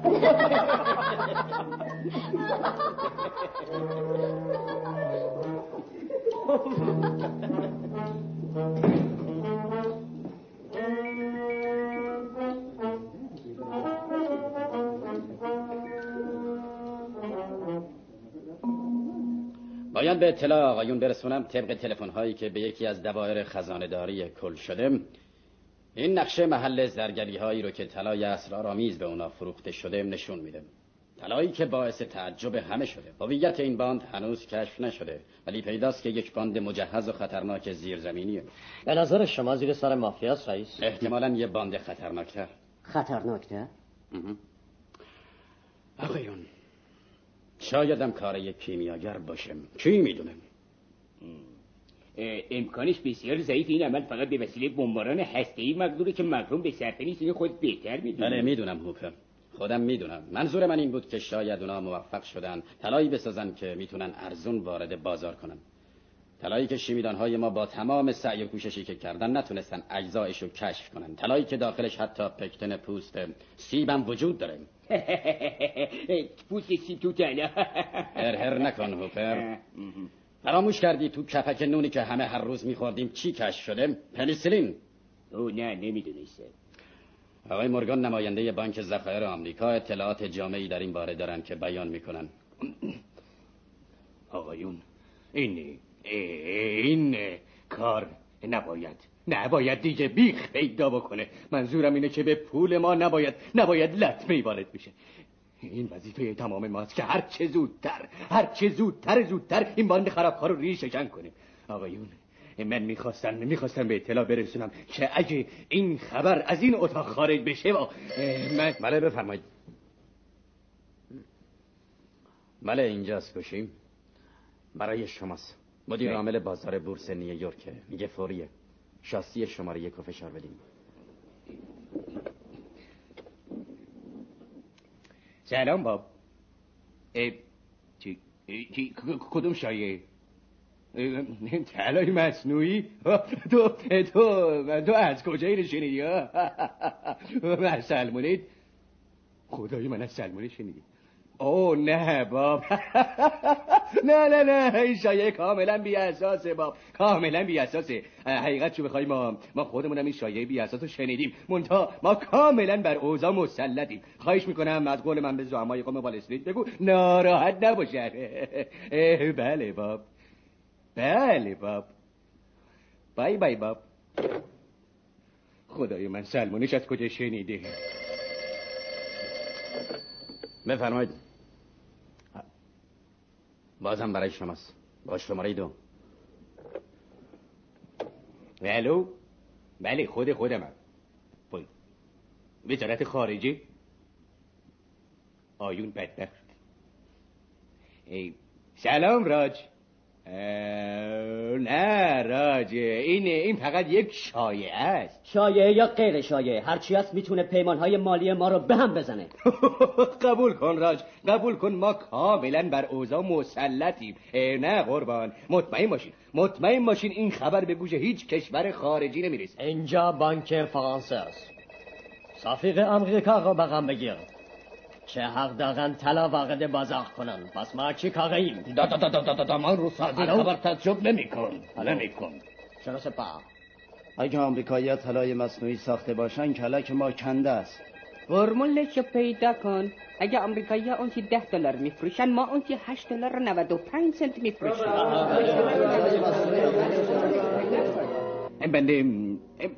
باید به اطلاع آقایون برسونم طبق تلفن هایی که به یکی از دوایر خزانهداری کل شده این نقشه محل زرگری هایی رو که طلای اسرارآمیز به اونا فروخته شده نشون میده. طلایی که باعث تعجب همه شده. هویت این باند هنوز کشف نشده ولی پیداست که یک باند مجهز و خطرناک زیرزمینیه. به نظر شما زیر سر مافیاست رئیس؟ احتمالا یه باند خطرناکتر. خطرناک نه مهم. آقایون شایدم کار یک کیمیاگر باشم. کی می‌دونه؟ اه، امکانش بسیار ضعیف این عمل فقط به وسیله بمباران هسته‌ای مقدوره که محروم به صرفه نیست خود بهتر می‌دونه. بله می‌دونم هوپر. خودم می‌دونم. منظور من این بود که شاید اونا موفق شدن طلایی بسازن که می‌تونن ارزون وارد بازار کنن. طلایی که شیمیدان های ما با تمام سعی و کوششی که کردن نتونستن اجزایش رو کشف کنن. طلایی که داخلش حتی پکتن پوست سیبم وجود داره. پوست سیب تو هر هر نکن هوپر. فراموش کردی تو کپک نونی که همه هر روز میخوردیم چی کشف شده؟ پنیسیلین. او نه نمی‌دونسته آقای مورگان نماینده بانک ذخایر آمریکا اطلاعات جامعی در این باره دارن که بیان می‌کنن. آقایون این این کار نباید نباید دیگه بیخ پیدا بکنه. منظورم اینه که به پول ما نباید نباید لطمه وارد بشه. این وظیفه تمام ماست که هر چه زودتر هر چه زودتر زودتر این باند خرابکار رو ریشه کن کنیم. آقایون من می‌خواستم می‌خواستم به اطلاع برسونم که اگه این خبر از این اتاق خارج بشه و من بله بفرمایید. بله اینجاست گوشیم. برای شماست. مدیر. عامل بازار بورس نیویورک میگه فوریه. شاسی شماره یک فشار بدیم سلام باب. اه، چی چی کدوم شایعه؟ اه، طلای مصنوعی؟ تو تو تو از کجا اینو شنیدی؟ ها؟ از سلمونید؟ خدای من از سلمونید شنیدی. اوه نه باب. نه نه نه این شایعه کاملا بی اساسه باب. کاملا بی اساسه حقیقت چو بخوای ما؟ ما خودمونم این شایعه بی اساس رو شنیدیم. مونتا ما کاملا بر اوضاع مسلطیم. خواهش می‌کنم از قول من به زعمای قوم وال استریت بگو ناراحت نباشن بله باب. بله باب. بای بای باب. خدای من سلمونش از کجا شنیده؟ بفرمایید. بازم برای شماست. با شماره دو الو؟ بله خود خودمم. وزارت خارجه. آیون بدبخت. ای سلام راج. نه راج این این فقط یک شایعه است. شایعه یا غیر شایعه؟ هرچی هست می‌تونه پیمانهای مالی ما رو به هم بزنه. قبول کن راج قبول کن ما کاملا بر اوضاع مسلطیم. نه قربان مطمئن باشین مطمئن باشین این خبر به گوش هیچ کشور خارجی نمی‌رسه. اینجا بانک فرانسه است. صفیق امریکا رو بغم بگیر. چه حق دارن طلا وارد بازار کنن پس ما چی کاریم دا دا دا دا دا دا من رو ساعت؟ خبر تعجب نمی کن نمی کن چرا سپاه اگه آمریکایی طلای مصنوعی ساخته باشن کلک ما کنده است فرمولش رو پیدا کن اگه امریکایی ها اون چی ده دلار میفروشن ما اون چی هشت دلار و نود و پنج سنت میفروشیم بنده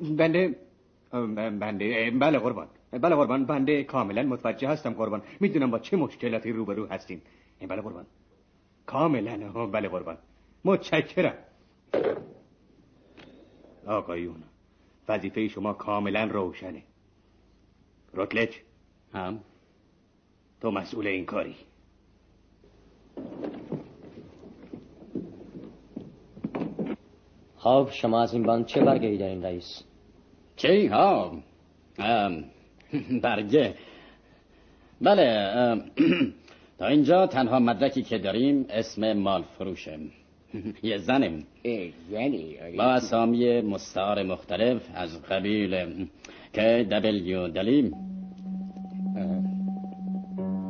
بنده بنده بله قربان بله قربان بنده کاملا متوجه هستم قربان. می‌دونم با چه مشکلاتی روبرو هستیم. بله قربان. کاملا بله قربان. متشکرم. آقایون وظیفه شما کاملا روشنه. روتلچ هم. تو مسئول این کاری. خب شما از این باند چه برگهی دارین رئیس؟ چی؟ ها ام، برگه. بله تا اینجا تنها مدرکی که داریم اسم مال فروشه یه زنیم. یعنی با اسامی مستعار مختلف از قبیل که دبلیو دلی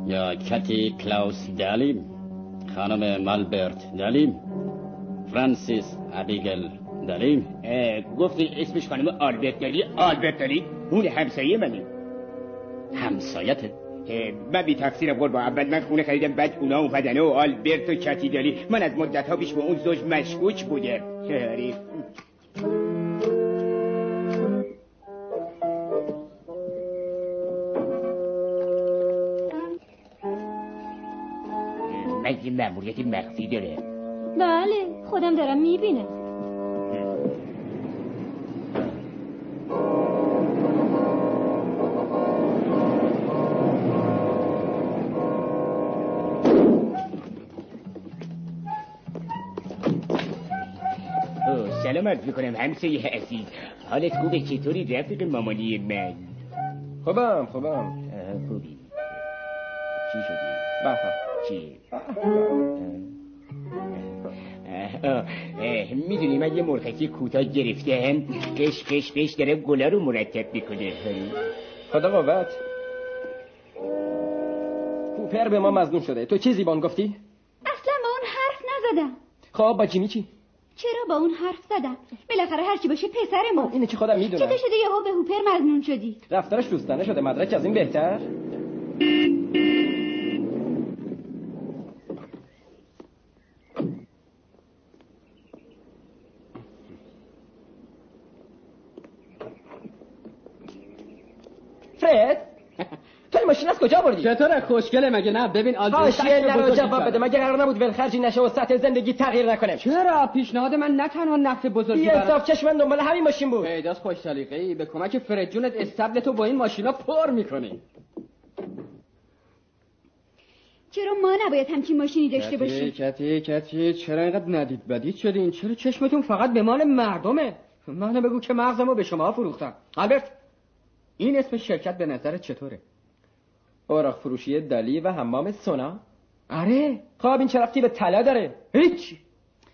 یا کتی کلاوس دالی خانم مالبرت دالی فرانسیس ابیگل دالی گفتی اسمش خانم آلبرت داری آلبرت داری اون همسایه منی. همسایته من بی تقصیرم قربا اول من خونه خریدم بعد اونا اومدن. و آلبرت و کتی داری من از مدت ها پیش به اون زوج مشکوک بوده آره. من یه مأموریت مخفی داره. بله خودم دارم می‌بینم. اوه، سلام عرض می‌کنم همسایه عزیز. حالت خوبه؟ چطوری؟ رفیق مامانی من. خوبم خوبم. خوبی. چی شدی؟ بله چی؟ می‌دونی من یه مرخصی کوتاه گرفتم. قش قش قش داره گلا رو مرتب می‌کنه. خدا قوت. کوپر به ما مزنون شده. تو چی زیبان گفتی؟ اصلا با اون حرف نزدم. خب با جیمی چی؟ چرا با اون حرف زدم؟ بالاخره هرچی باشه پسر ما. اینه که خودم می‌دونم؟ چطور شده یهو به هوپر مزنون شدی؟ رفتارش دوستانه شده. مدرک از این بهتر؟ فرد؟ ماشین از کجا بردی؟ چطوره؟ خوشگله مگه نه؟ ببین آلبرت نرو بزرگی جواب. بده. مگه قرار نبود ولخرجی نشه و سطح زندگی تغییر نکنه؟ چرا؟ پیشنهاد من نه تنها نفع بزرگی برای- انصاف چشم دنبال همین ماشین بود. پیداست خوش سلیقه ای به کمک فرد جونت استبل تو با این ماشینا پر می‌کنی. چرا ما نباید همچین ماشینی داشته باشیم؟ کتی کتی چرا اینقدر ندید بدید شدین چرا چشمتون فقط به مال مردمه؟ منو بگو که مغزمو به شما فروختم. البرت این اسم شرکت به نظرت چطوره؟ اوراق فروشی دالی و حمام سونا. آره خب این چه رفتی به طلا داره. هیچ.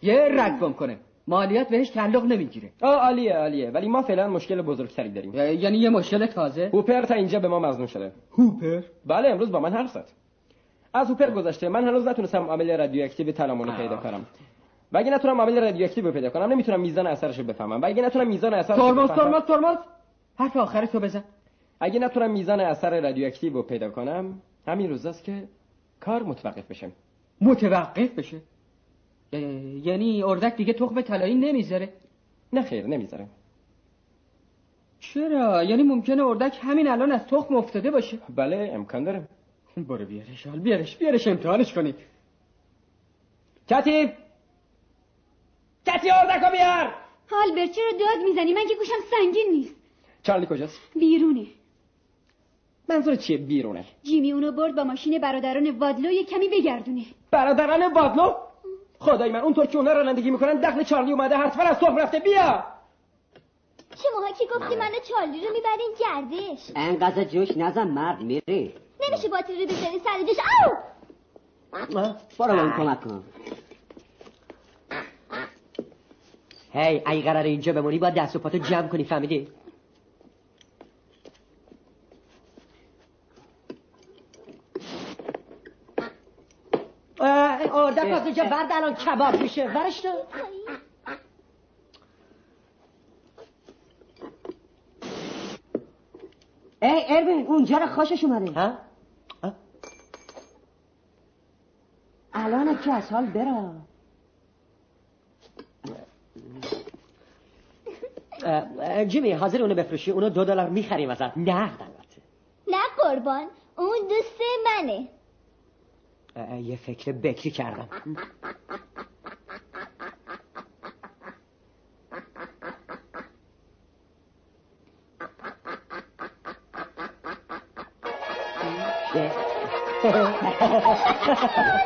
یه رد گم کنه. مالیات بهش تعلق نمی‌گیره. آه عالیه عالیه. ولی ما فعلا مشکل بزرگتری داریم. یعنی یه مشکل تازه؟ هوپر تا اینجا به ما مزنون شده. هوپر؟ بله امروز با من حرف زد. از هوپر گذشته من هنوز نتونستم عامل رادیواکتیو طلامونو پیدا کنم. و اگه نتونم عامل رادیواکتیو رو پیدا کنم نمی‌تونم میزان اثرش رو بفهمم. و اگه نتونم میزان اثرش رو ترمز بفهمم ترمز ترمز. حرف آخرتو بزن. اگه نتونم میزان اثر رادیواکتیو رو پیدا کنم همین روزاست که کار متوقف بشه. متوقف بشه؟ یعنی اردک دیگه تخم طلایی نمی‌ذاره؟ نه خیر نمی‌ذاره. چرا؟ یعنی ممکنه اردک همین الان از تخم افتاده باشه؟ بله امکان داره. برو بیارش حال بیارش بیارش امتحانش کنید کتی کتی اردکو بیار! آلبرت چرا داد می‌زنی؟ من که گوشم سنگین نیست. چارلی کجاست؟ بیرونه. منظور چیه بیرونه؟ جیمی اونو برد با ماشین برادران وادلو یه کمی بگردونه. برادران وادلو؟ خدای من اونطور که اونا رانندگی می‌کنن دخل چارلی اومده حتما از تخم رفته بیا! شماها که گفتی من چارلی رو می‌برین گردش؟ انقدر جوش نزن مرد میری. نمیشه باتری رو بذاری سر جاش. او برو من کمک کن هی ای قرار اینجا بمونی باید دست و پاتو جمع کنی فهمیدی؟ اه، اردک از اینجا برد الان کباب میشه. برش تو. ای اروین اونجا رو خوشش اومده. ها؟ الان که از حال برا جیمی حاضر اونو بفروشی. اونو دو دلار می‌خریم ازت. نقد البته نه قربان اون دوست منه. یه فکر بکری کردم.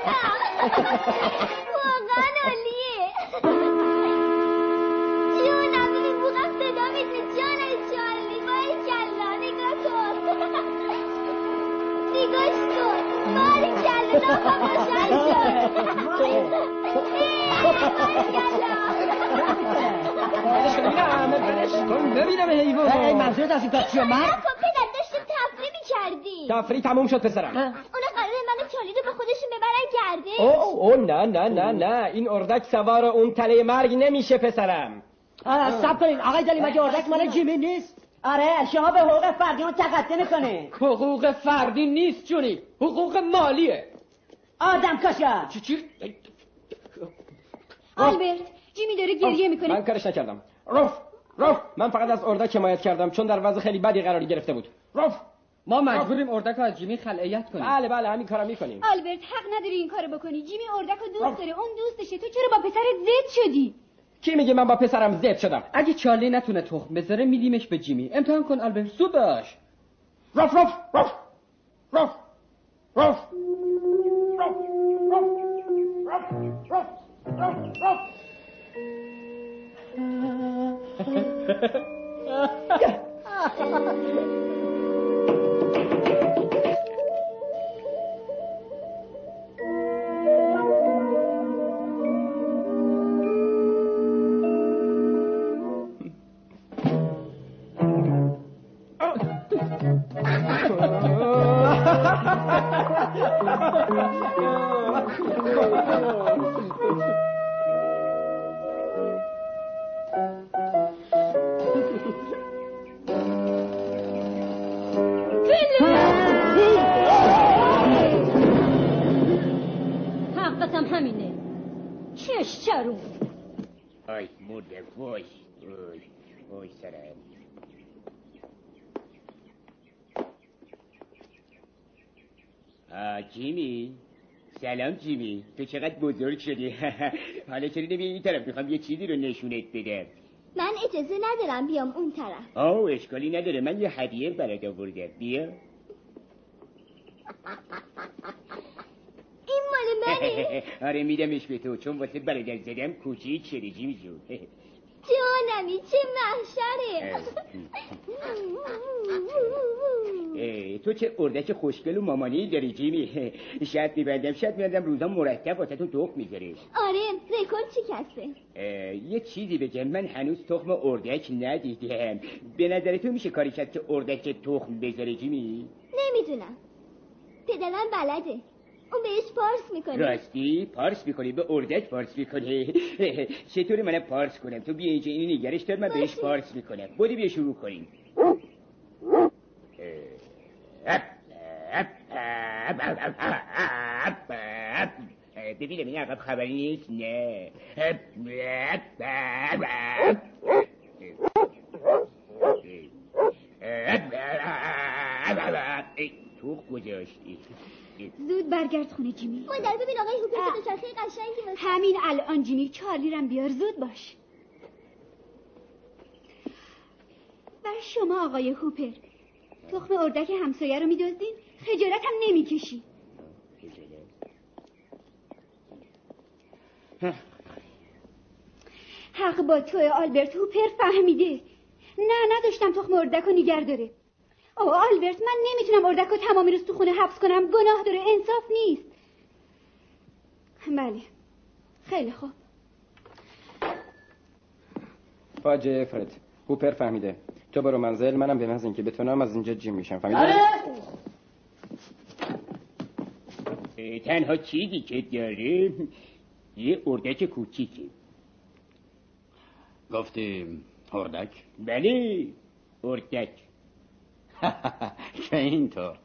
تفریح تموم شد پسرم. اونا قراره من و چارلی رو به خودشون ببرن گرده او او نه نه نه نه. این اردک سوار اون تله مرگ نمیشه پسرم. سب کنین. آقای دلی مگه اردک مال جیمی نیست؟ آره شما به حقوق فردی اون تقدم می‌کنه حقوق فردی نیست جونی. حقوق مالیه. آدم کشا. چی چی؟ آلبرت جیمی داره گریه من می‌کنه. کارش نکردم. رف رف. من فقط از اردک حمایت کردم چون در وضع خیلی بدی قراری گرفته بود. رف. ما مجبوریم اردک رو از جیمی خلعیت کنیم بله بله همین کارم می‌کنیم آلبرت حق نداری این کارو بکنی جیمی اردک رو دوست داره اون دوستشه تو چرا با پسرت زد شدی کی میگه من با پسرم زد شدم اگه چارلی نتونه تخم بذاره میدیمش به جیمی امتحان کن آلبرت زود باش رف رف رف رف رف حقتم چش چرون آی مرده وای وای سرم. آه جیمی. سلام جیمی. تو چقدر بزرگ شدی. حالا چرا نمی این طرف؟ می‌خوام یه چیزی رو نشونت بدم. من اجازه ندارم بیام اون طرف. آه اشکالی نداره. من یه هدیه برات آوردم. بیا. منه آره میدمش به تو چون واسه برادر زدم کوچیک شدی جیمی جون جانمی چه محشره. تو چه اردک خوشگل و مامانی داری جیمی شاید میبندم شاید میبندم روزا مرتب واسه تو تخم می‌ذاره آره رکورد شکسته یه چیزی بگم من هنوز تخم اردک ندیدم. به نظر تو میشه کاری کرد که اردک تخم بذاره جیمی؟ نمی‌دونم. پدرم بلده. اون بهش پارس می‌کنه. راستی پارس می‌کنی؟ به اردک پارس می‌کنی؟ چطوری منم پارس کنم؟ تو بیا اینجا اینو نگرش دار من بهش پارس می‌کنم. بودی بیا شروع کنیم. ببینم این عقب خبری نیست؟ نه. تو گذاشتی زود برگرد خونه جیمی. مادر ببین آقای هوپر دوچرخه قشنگی واسه. همین الان جیمی چارلی رم بیار زود باش. و شما آقای هوپر تخم اردک همسایه رو میدزدین خجالت هم نمی‌کشی. حق با تو آلبرت هوپر فهمیده. نه نداشتم تخم اردک رو داره. او آلبرت من نمی‌تونم اردک رو تمامی روز تو خونه حبس کنم. گناه داره انصاف نیست. بله. خیلی خوب. فاجعه فرد هوپر فهمیده. تو برو منزل منم به محض اینکه بتونم از اینجا جیم میشم. فهمیدی؟ اه، تنها چیزی که داره یه اردک کوچیکه گفتی اردک؟ بله. اردک. که اینطور.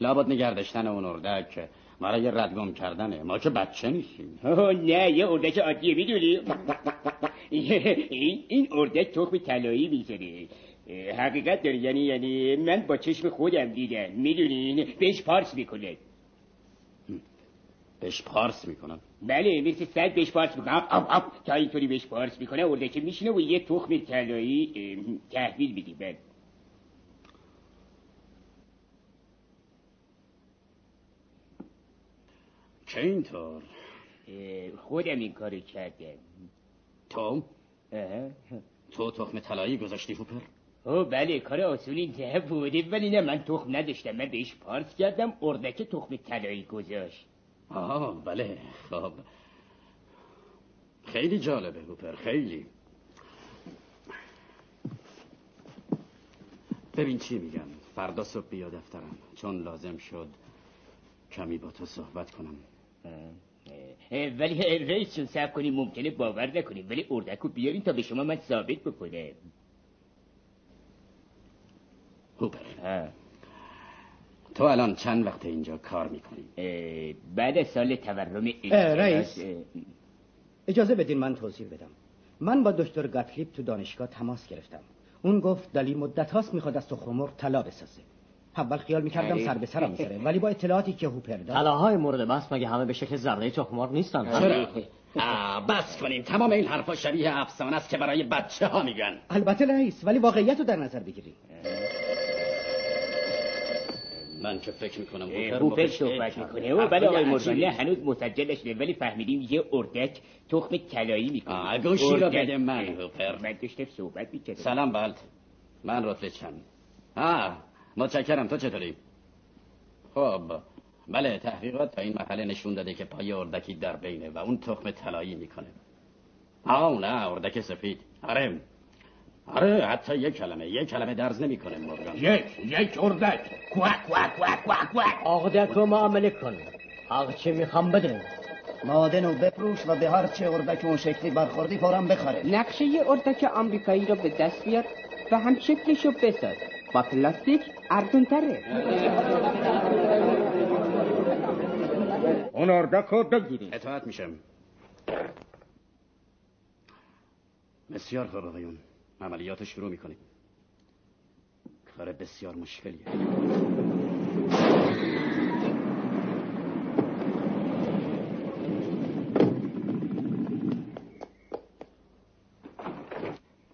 لابد نگردشتن اون اردک برای ردگم کردنه. ما که بچه نیستیم. نه یه اردک عادیه می‌دونی؟ این اردک تخم طلایی می‌ذاره حقیقت داره یعنی یعنی من با چشم خودم دیدم. می‌دونین بهش پارس می‌کنه. بهش پارس می‌کنم بله مثل سگ بهش پارس می‌کنه. آپ آپ آپ تا اینطوری بهش پارس می‌کنه اردک میشینه و یه تخم طلایی اه، تحویل میدی بله. چه اینطور؟ خودم این کارو کردم. تو؟ اه. تو تخم طلایی گذاشتی هوپر؟ او بله کار آسونی نه بوده ولی نه من تخم نداشتم. من بهش پارس کردم اردک تخم طلایی گذاشت. آه بله خب. خیلی جالبه هوپر خیلی. ببین چی میگم. فردا صبح بیا دفترم. چون لازم شد کمی با تو صحبت کنم. ولی رئیس چون سب کنیم ممکنه باور نکنیم ولی اردک رو بیارین تا به شما من ثابت بکنم هوپر تو الان چند وقت اینجا کار می‌کنی بعد از سال تورم رئیس. اجازه بدین من توضیح بدم من با دکتر گاتلیب تو دانشگاه تماس گرفتم اون گفت دلی مدت هاست می‌خواد از تخم مرغ طلا بسازه اول خیال می‌کردم. سر به سرم می‌ذاره. ولی با اطلاعاتی که هوپر داد طلاهای مورد بحث مگه همه به شکل ذره تخمار نیستن؟ چرا؟ آه، بس کنیم. تمام این حرفا شبیه افسانه است که برای بچه ها میگن. البته رئیس ولی واقعیت رو در نظر بگیریم. من که فکر می‌کنم هوپر صحبت می‌کنه. او بله آقای مرغانی هنوز مسجل نشده ولی فهمیدیم یه اردک تخم طلایی می‌کنه. گوشی رو بده من. هوپر. من داشتم صحبت می‌کردم سلام بلد من رتلچم آه متشکرم. تو چطوری؟ خب بله تحقیقات تا این مرحله نشون داده که پای اردکی در بینه و اون تخم طلایی می‌کنه. آه نه اردک سفید. آره. آره حتی یک کلمه یک کلمه درز نمی‌کنه مرغان یک یک اردک. کوک کوک کوک کوک کوک. اردک رو معامله کن. هر چی می‌خوام بده مادن رو بفروش و به هر چه اردک اون شکلی برخوردی فورا بخره. نقشه یه اردک آمریکایی رو به دست بیار و هم شکلش رو بساز. با پلاستیک ارزون تره اون اردک رو بگیریم اطاعت میشم. بسیار خوب آقایون. عملیات رو شروع می‌کنیم. کار بسیار مشکلیه.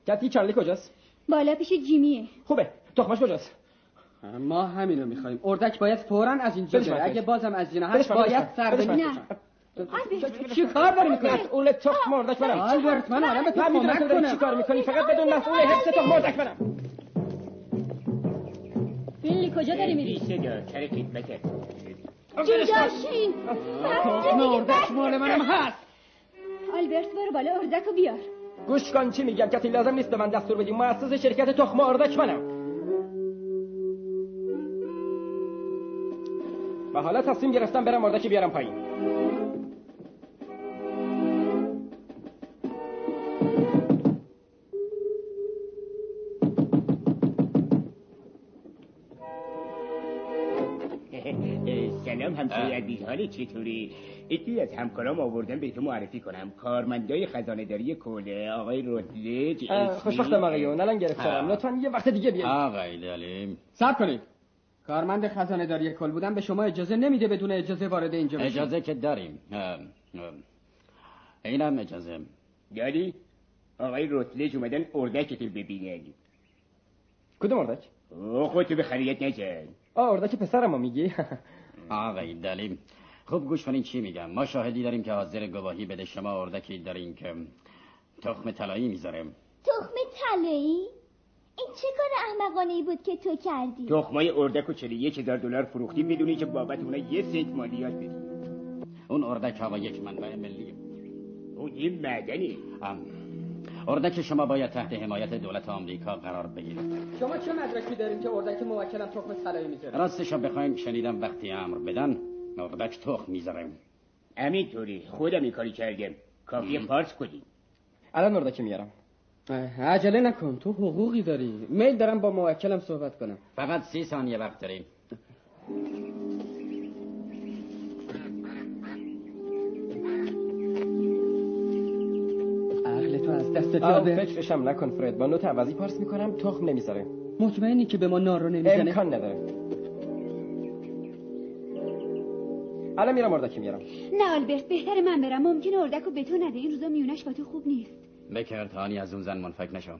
کتی چارلی کجاست؟ بالا پیش جیمیه. خوبه. تخمش کجاست؟ ما همینو می‌خوایم. اردک باید فورا از اینجا بره. اگه بازم از اینا هست باید سر. بدی چی کار داری می‌کنی؟ مسئول تخم اردک منم آلبرت من آدم به تو من می‌دونم کمک کنم چی کار می‌کنی. فقط بدون مسئول حفظ تخم اردک منم فیلی کجا داری میری؟ پیسه دار سر خدمتت جداشین تخم اردک مال منم هست. آلبرت برو بالا اردک رو بیار. گوش کن چی میگم. کتی لازم نیست به من دستور بدی. مؤسس شرکت تخم اردک منم و حالا تصمیم گرفتم برم اردکی بیارم پایین. سلام همسایه عزیز. حال چطوری؟ یکی از همکارام آوردن به تو معرفی کنم. کارمندای خزانهداری کوله آقای رودلج اه، خوشبختم آقایون الان گرفتم لطفا یه وقت دیگه بیاید آقای دلیم صبر کنید. کارمند خزانه داری کل بودن به شما اجازه نمیده بدون اجازه وارد اینجا بشید اجازه که داریم. اینم اجازه. داری؟ آقای رودلج اومدن اردکت رو ببینن. کدوم اردک؟ او خودتو به خریت نزن آه اردک پسرمو میگی؟ آقای دلیم خوب گوش کنین چی میگم. ما شاهدی داریم که حاضر گواهی بده شما اردکی دارین که تخم طلایی می‌ذاره تخم طلایی؟ این چه کار احمقانه ای بود که تو کردی؟ تخمای اردک و 41 هزار دلار فروختی می‌دونی که بابت اونها یه سنت مالیات بدی. اون اردک هوا یک منبع ملی. اون یه معدنی. اردک شما باید تحت حمایت دولت آمریکا قرار بگیره شما چه مدرکی دارین که اردک موکلم تخم طلایی می‌ذاره راستش بخوایم شنیدم وقتی امر بدن اردک تخم می‌ذاره. همینطوری خودم این کاری کردم. کافیه پارس کنی الان اردکی میارم عجله نکن تو حقوقی داری. میل دارم با موکلم صحبت کنم. فقط سی ثانیه وقت داریم. عقل تو از دست فکرشم نکن فرد با نوت عوضی پارس می‌کنم تخم نمی‌ذاره. مطمئنی که به ما نارو نمی‌زنه؟ امکان نداره. الان میرم اردکی میارم. نه آلبرت بهتر من برم. ممکنه اردکو به تو نده. این روزا میونش با تو خوب نیست. بکر تانی از اون زن منفک نشو.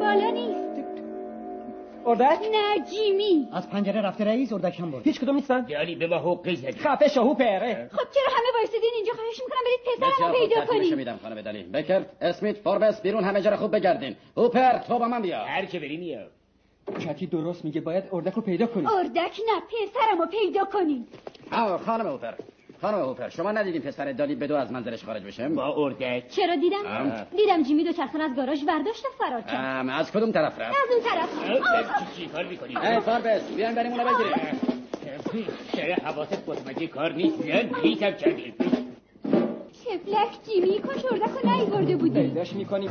بالا نیست. اردک؟ نه جیمی از پنجره رفته رئیس اردک هم برد. هیچ کدوم نیستن؟ داری به ما حقی زدی خفه شو پره خب چرا همه وایسیدین اینجا؟ خواهش می‌کنم برید پسرمو خوب پیدا کنید. میدم خانم دلی بکر اسمیت فوربس بیرون همه جا رو خوب بگردین. هوپر تو با من بیا. هر که بری میاد. کتی درست میگه باید اردک رو پیدا کنی اردک نه پسرمو پیدا کنید آه خانم هوپر خانم هوپر شما ندیدین پسر دالی به دو از منزلش خارج بشه؟ با اردک. چرا دیدم؟ ام. دیدم جیمی دو چرخون از گاراژ برداشت و فرار کرد. از کدوم طرف رفت؟ از اون طرف. آه. چی کار می‌کنی؟ ای فوربس بیاین بریم اونو بگیریم. چرا حواست متوجه کار نیست؟ نه پیتم کردی. چپلک جیمی کاش اردکو نیورده بودی. پیداش می‌کنیم.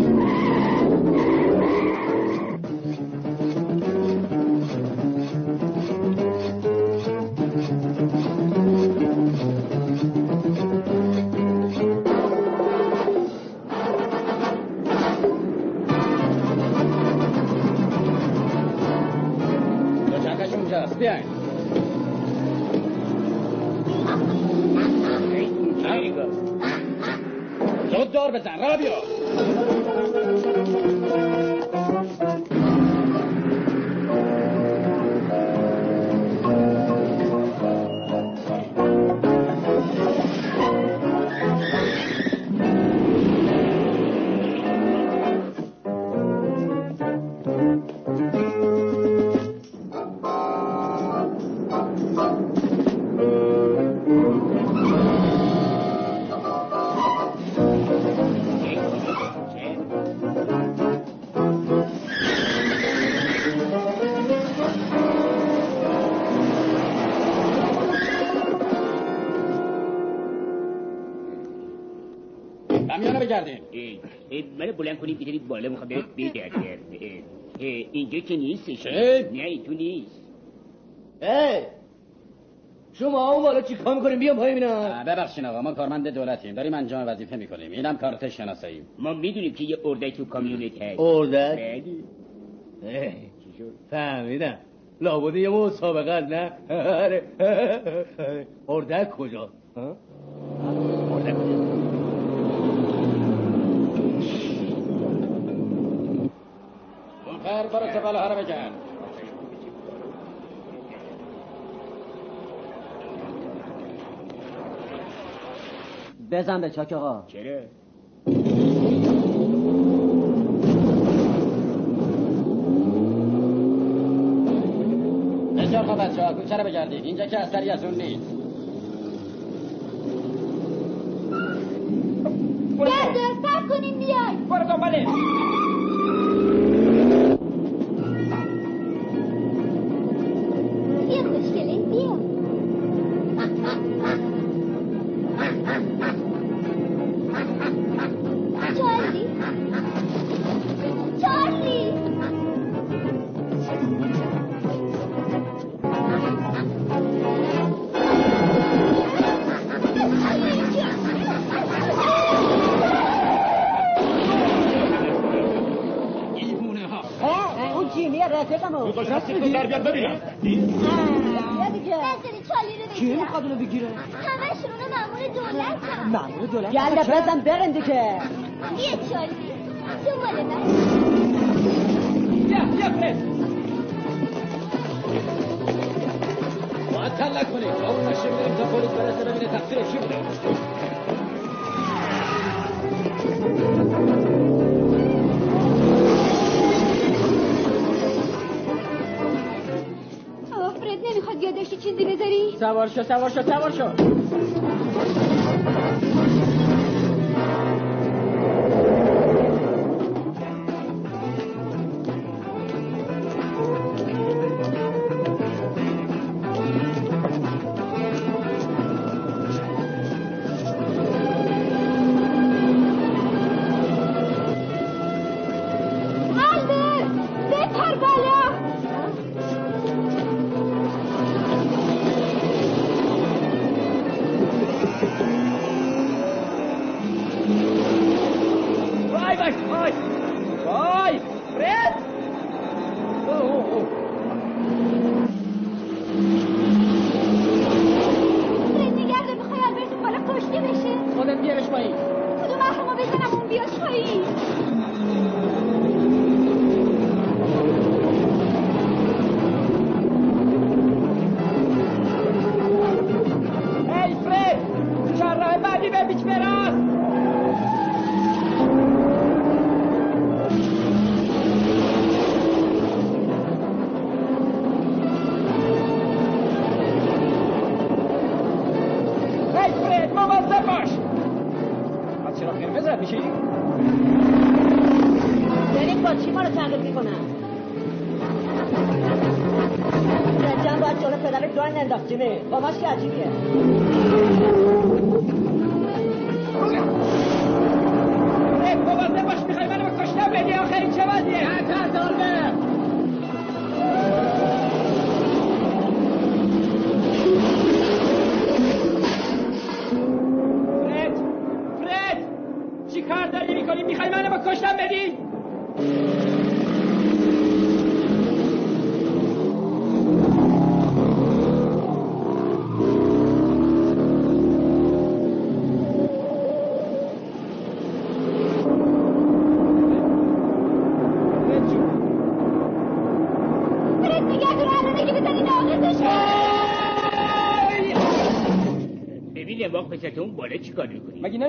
کمیانو بگردین منو بلند کنیم بیداری بالا می‌خوام بهت بگردم اینجا که نیستش. چه؟ نه این تو نیست. ای شما اون بالا چی کار می‌کنیم بیام پایین آه، ببخشین آقا ما کارمند دولتیم. داریم انجام وظیفه می‌کنیم. اینم کارت شناسایی ما می‌دونیم که یه اردک تو کامیونت هست. اردک. ای، فهمیدم. لابد یه مسابقه است، نه. آره. اردک کجا ها؟ اردک کجا برو سباله ها رو بگرد بزن به چاک آقا. چرا؟ بسیار خوب بچه ها کوچه رو بگردید. اینجا که اثری از اون نیست. گرد سب کنین بیای برو دنباله کی بگیرم می‌خواد اونو بگیره. همشون رو مأمور دولت هم مامور دولت؟ گله بزن برن دیگه بیا چالی. دنبال من. بیا بیا فرد معطل نکنید با اون نشیم بریم تا پلیس برسه ببینه تقصیر کی بوده. چیزی بذاری سوار شو سوار شو سوار شو.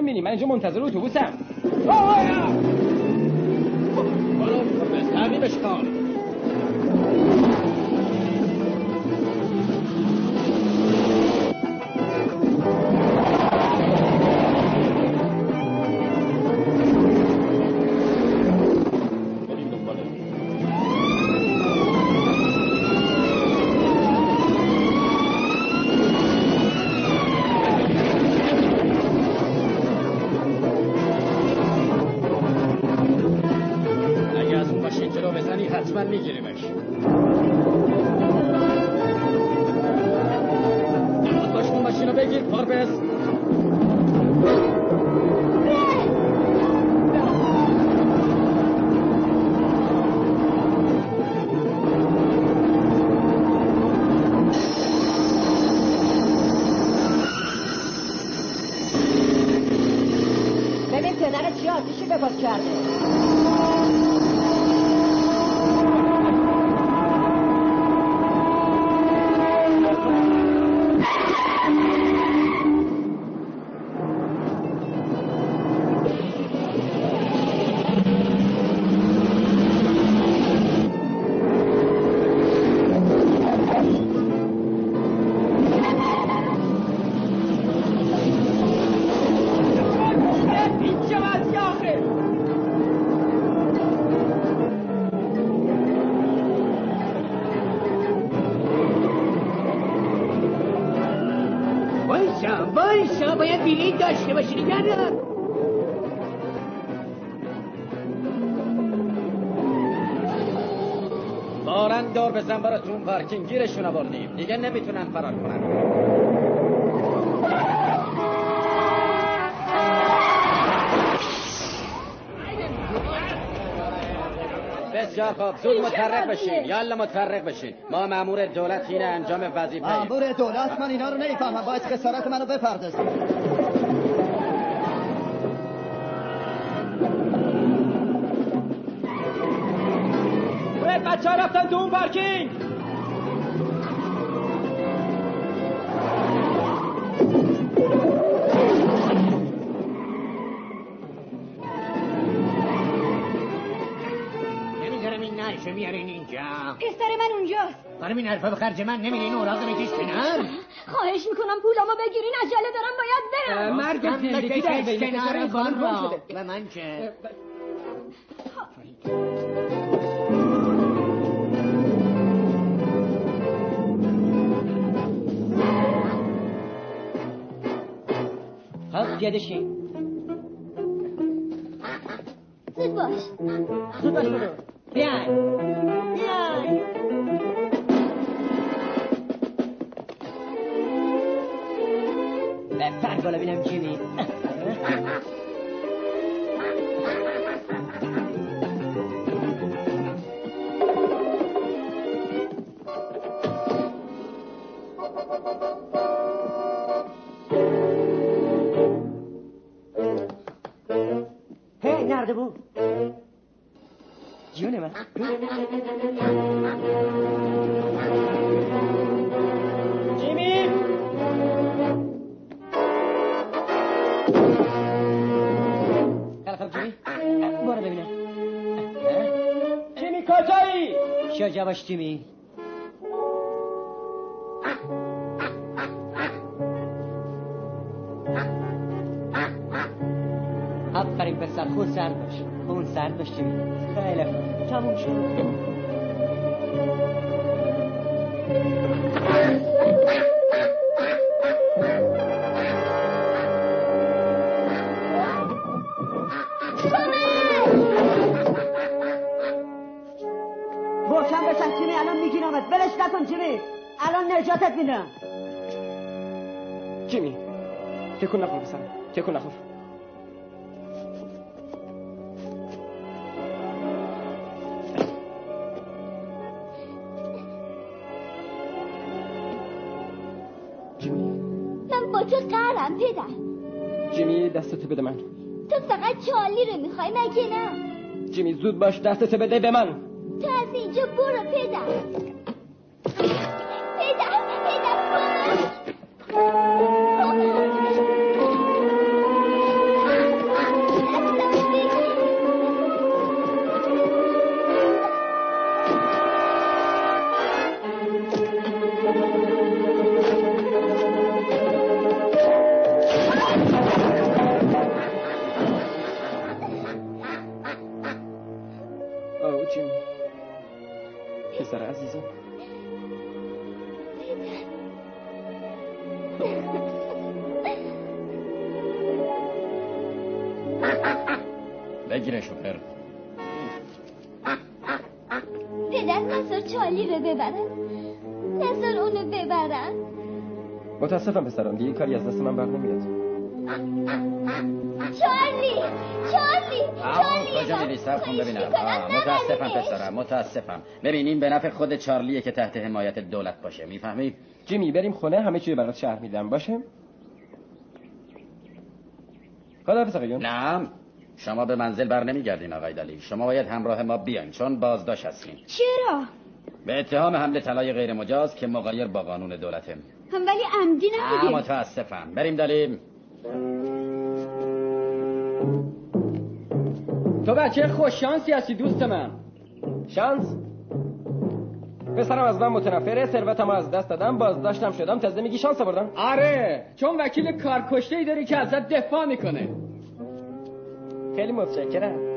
نمی‌بینی من اینجا منتظر اتوبوسم. پارکینگ گیرشون آوردیم دیگه نمی‌تونن فرار کنن. بسیار خوب. زود متحرک بشین. یالا متحرک بشین. ما مامور دولت اینه انجام وظیفه مامور دولت من اینا رو نمی‌فهمم. باید خسارت منو بپردازم. فرد بچه ها رفتن تو اون پارکینگ. نرشو میارین اینجا پسر من اونجاست خانم این حرفا به خرج من نمیره این اوراق بکش کنار خواهش می‌کنم پولامو بگیرین عجله دارم باید برم مرگ و هم زندگی در بین کنار پسر خانم. به من چه خب پیاده شین زود باش زود باش برو بیاین بیاین بپر بالا بینم جیمی جیمی آفرین پسر خون سرد باش. خون سرد باش خیلی خوب. تموم شد. نجاتت میدم جیمی تکون نخور پسرم. تکون نخور. من با تو قرم پدر. جیمی دستتو بده من. تو فقط چارلی رو می‌خوای مگه نه؟ جیمی زود باش دستتو بده به من. تو از اینجا برو پدر. بگیره شوپر پدر نظر چارلی رو ببرن. نظر اونو ببرن. متاسفم پسرم دیگه کاری از دست من بر نمیاد. چارلی چارلی آه کجا میری؟ سب کن ببینم. آه، متاسفم پسرم متاسفم. ببین این به نفع خود چارلیه که تحت حمایت دولت باشه می‌فهمی؟ جیمی بریم خونه همه چی برات شهر میدم. باشه؟ خدا آقایون. نه شما به منزل بر نمیگردین آقای دلی شما باید همراه ما بیاین چون بازداشت هستین چرا؟ به اتهام حمله طلای غیر مجاز که مغایر با قانون دولته. هم ولی عمدی آه، نبودیم. متاسفم. بریم دلی تو بچه خوش شانسی هستی دوست من. شانس؟ پسرم از من متنفره ثروتم از دست دادم بازداشتم شدم تازه میگی شانس آوردم. آره چون وکیل کارکشته ای داری که ازت دفاع می‌کنه. خیلی متشکرم.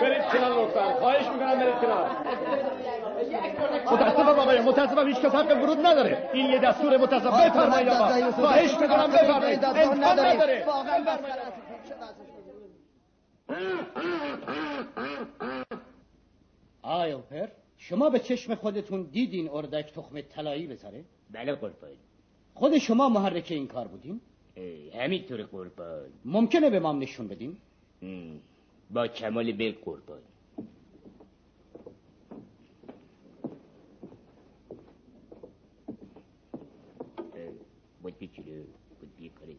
برید کنار لطفا. خواهش می‌کنم برید کنار. متاسفم آقای متاسفم هیچ کس حق ورود نداره. این یه دستور متاسفم. بفرمایید آقا. خواهش می‌کنم بفرمایید. امکان نداره. آی اوپر شما به چشم خودتون دیدین اردک تخم طلایی بذاره؟ بله قربان. خود شما محرک این کار بودین؟ همینطور قربان. ممکنه به ما هم نشون بدین؟ با کمال بل قربان بود بجلو بود بیکاره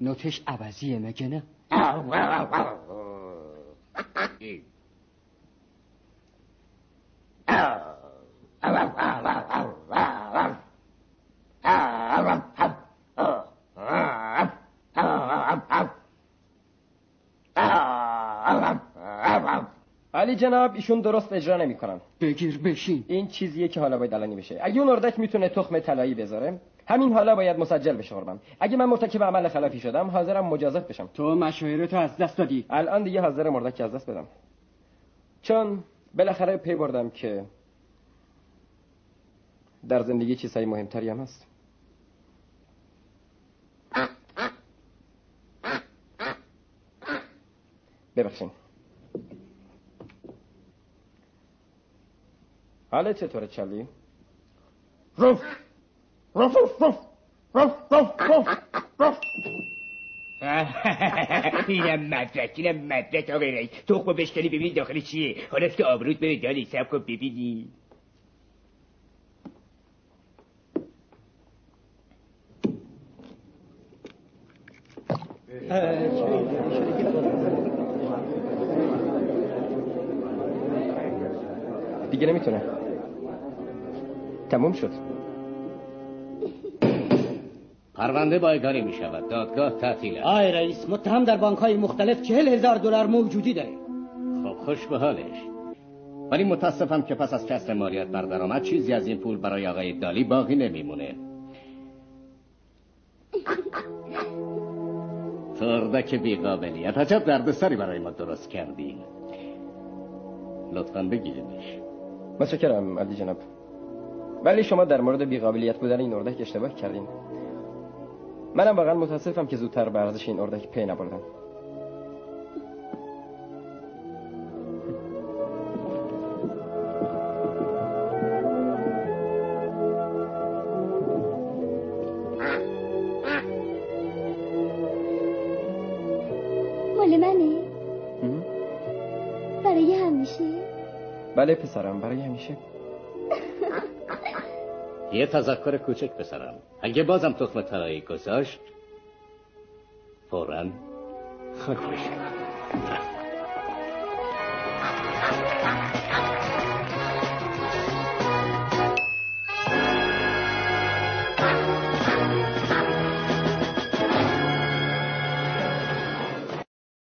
نوتش عوضیه مگه نه؟ علی جناب ایشون درست اجرا نمی‌کنن. بگیر بشین. این چیزیه که حالا باید علنی بشه. اگه اون اردک می‌تونه تخم طلایی بذاره همین حالا باید مسجل بشه قربان. اگه من مرتکب عمل خلافی شدم حاضرم مجازات بشم. تو مشاهره از دست دادی. الان دیگه حاضر مردک از دست بدم. چون بالاخره پی بردم که در زندگی چیزهای مهمتری هم هست. ببخشین. حالا چطوره چلی؟ رف. رف رف رف. رف رف رف. رف. اینم مدرک اینم مدرک آقای رئیس. تخمو بشکنی ببین داخل چیه. حالا که آبرود بره داری سب کن ببینی. دیگه نمی‌تونه. تموم شد. پرونده بایگانی می شود دادگاه تعطیل است. آی رئیس متهم در بانک های مختلف چهل هزار دلار موجودی داره خب خوش به حالش. ولی متاسفم که پس از کسر مالیات بر درآمد چیزی از این پول برای آقای دالی باقی نمیمونه. تردک بیقابلیت. عجب دردسری برای ما درست کردی. لطفا بگیرینش متشکرم علی جناب. ولی شما در مورد بیقابلیت بودن این اردک اشتباه کردین. منم واقعا متاسفم که زودتر به ارزش این اردک پی نبردم. مال منه؟ برای همیشه؟ بله پسرم برای همیشه. یه تذکر کوچک پسرم اگه بازم تخم طلایی گذاشت فورا خاک بشه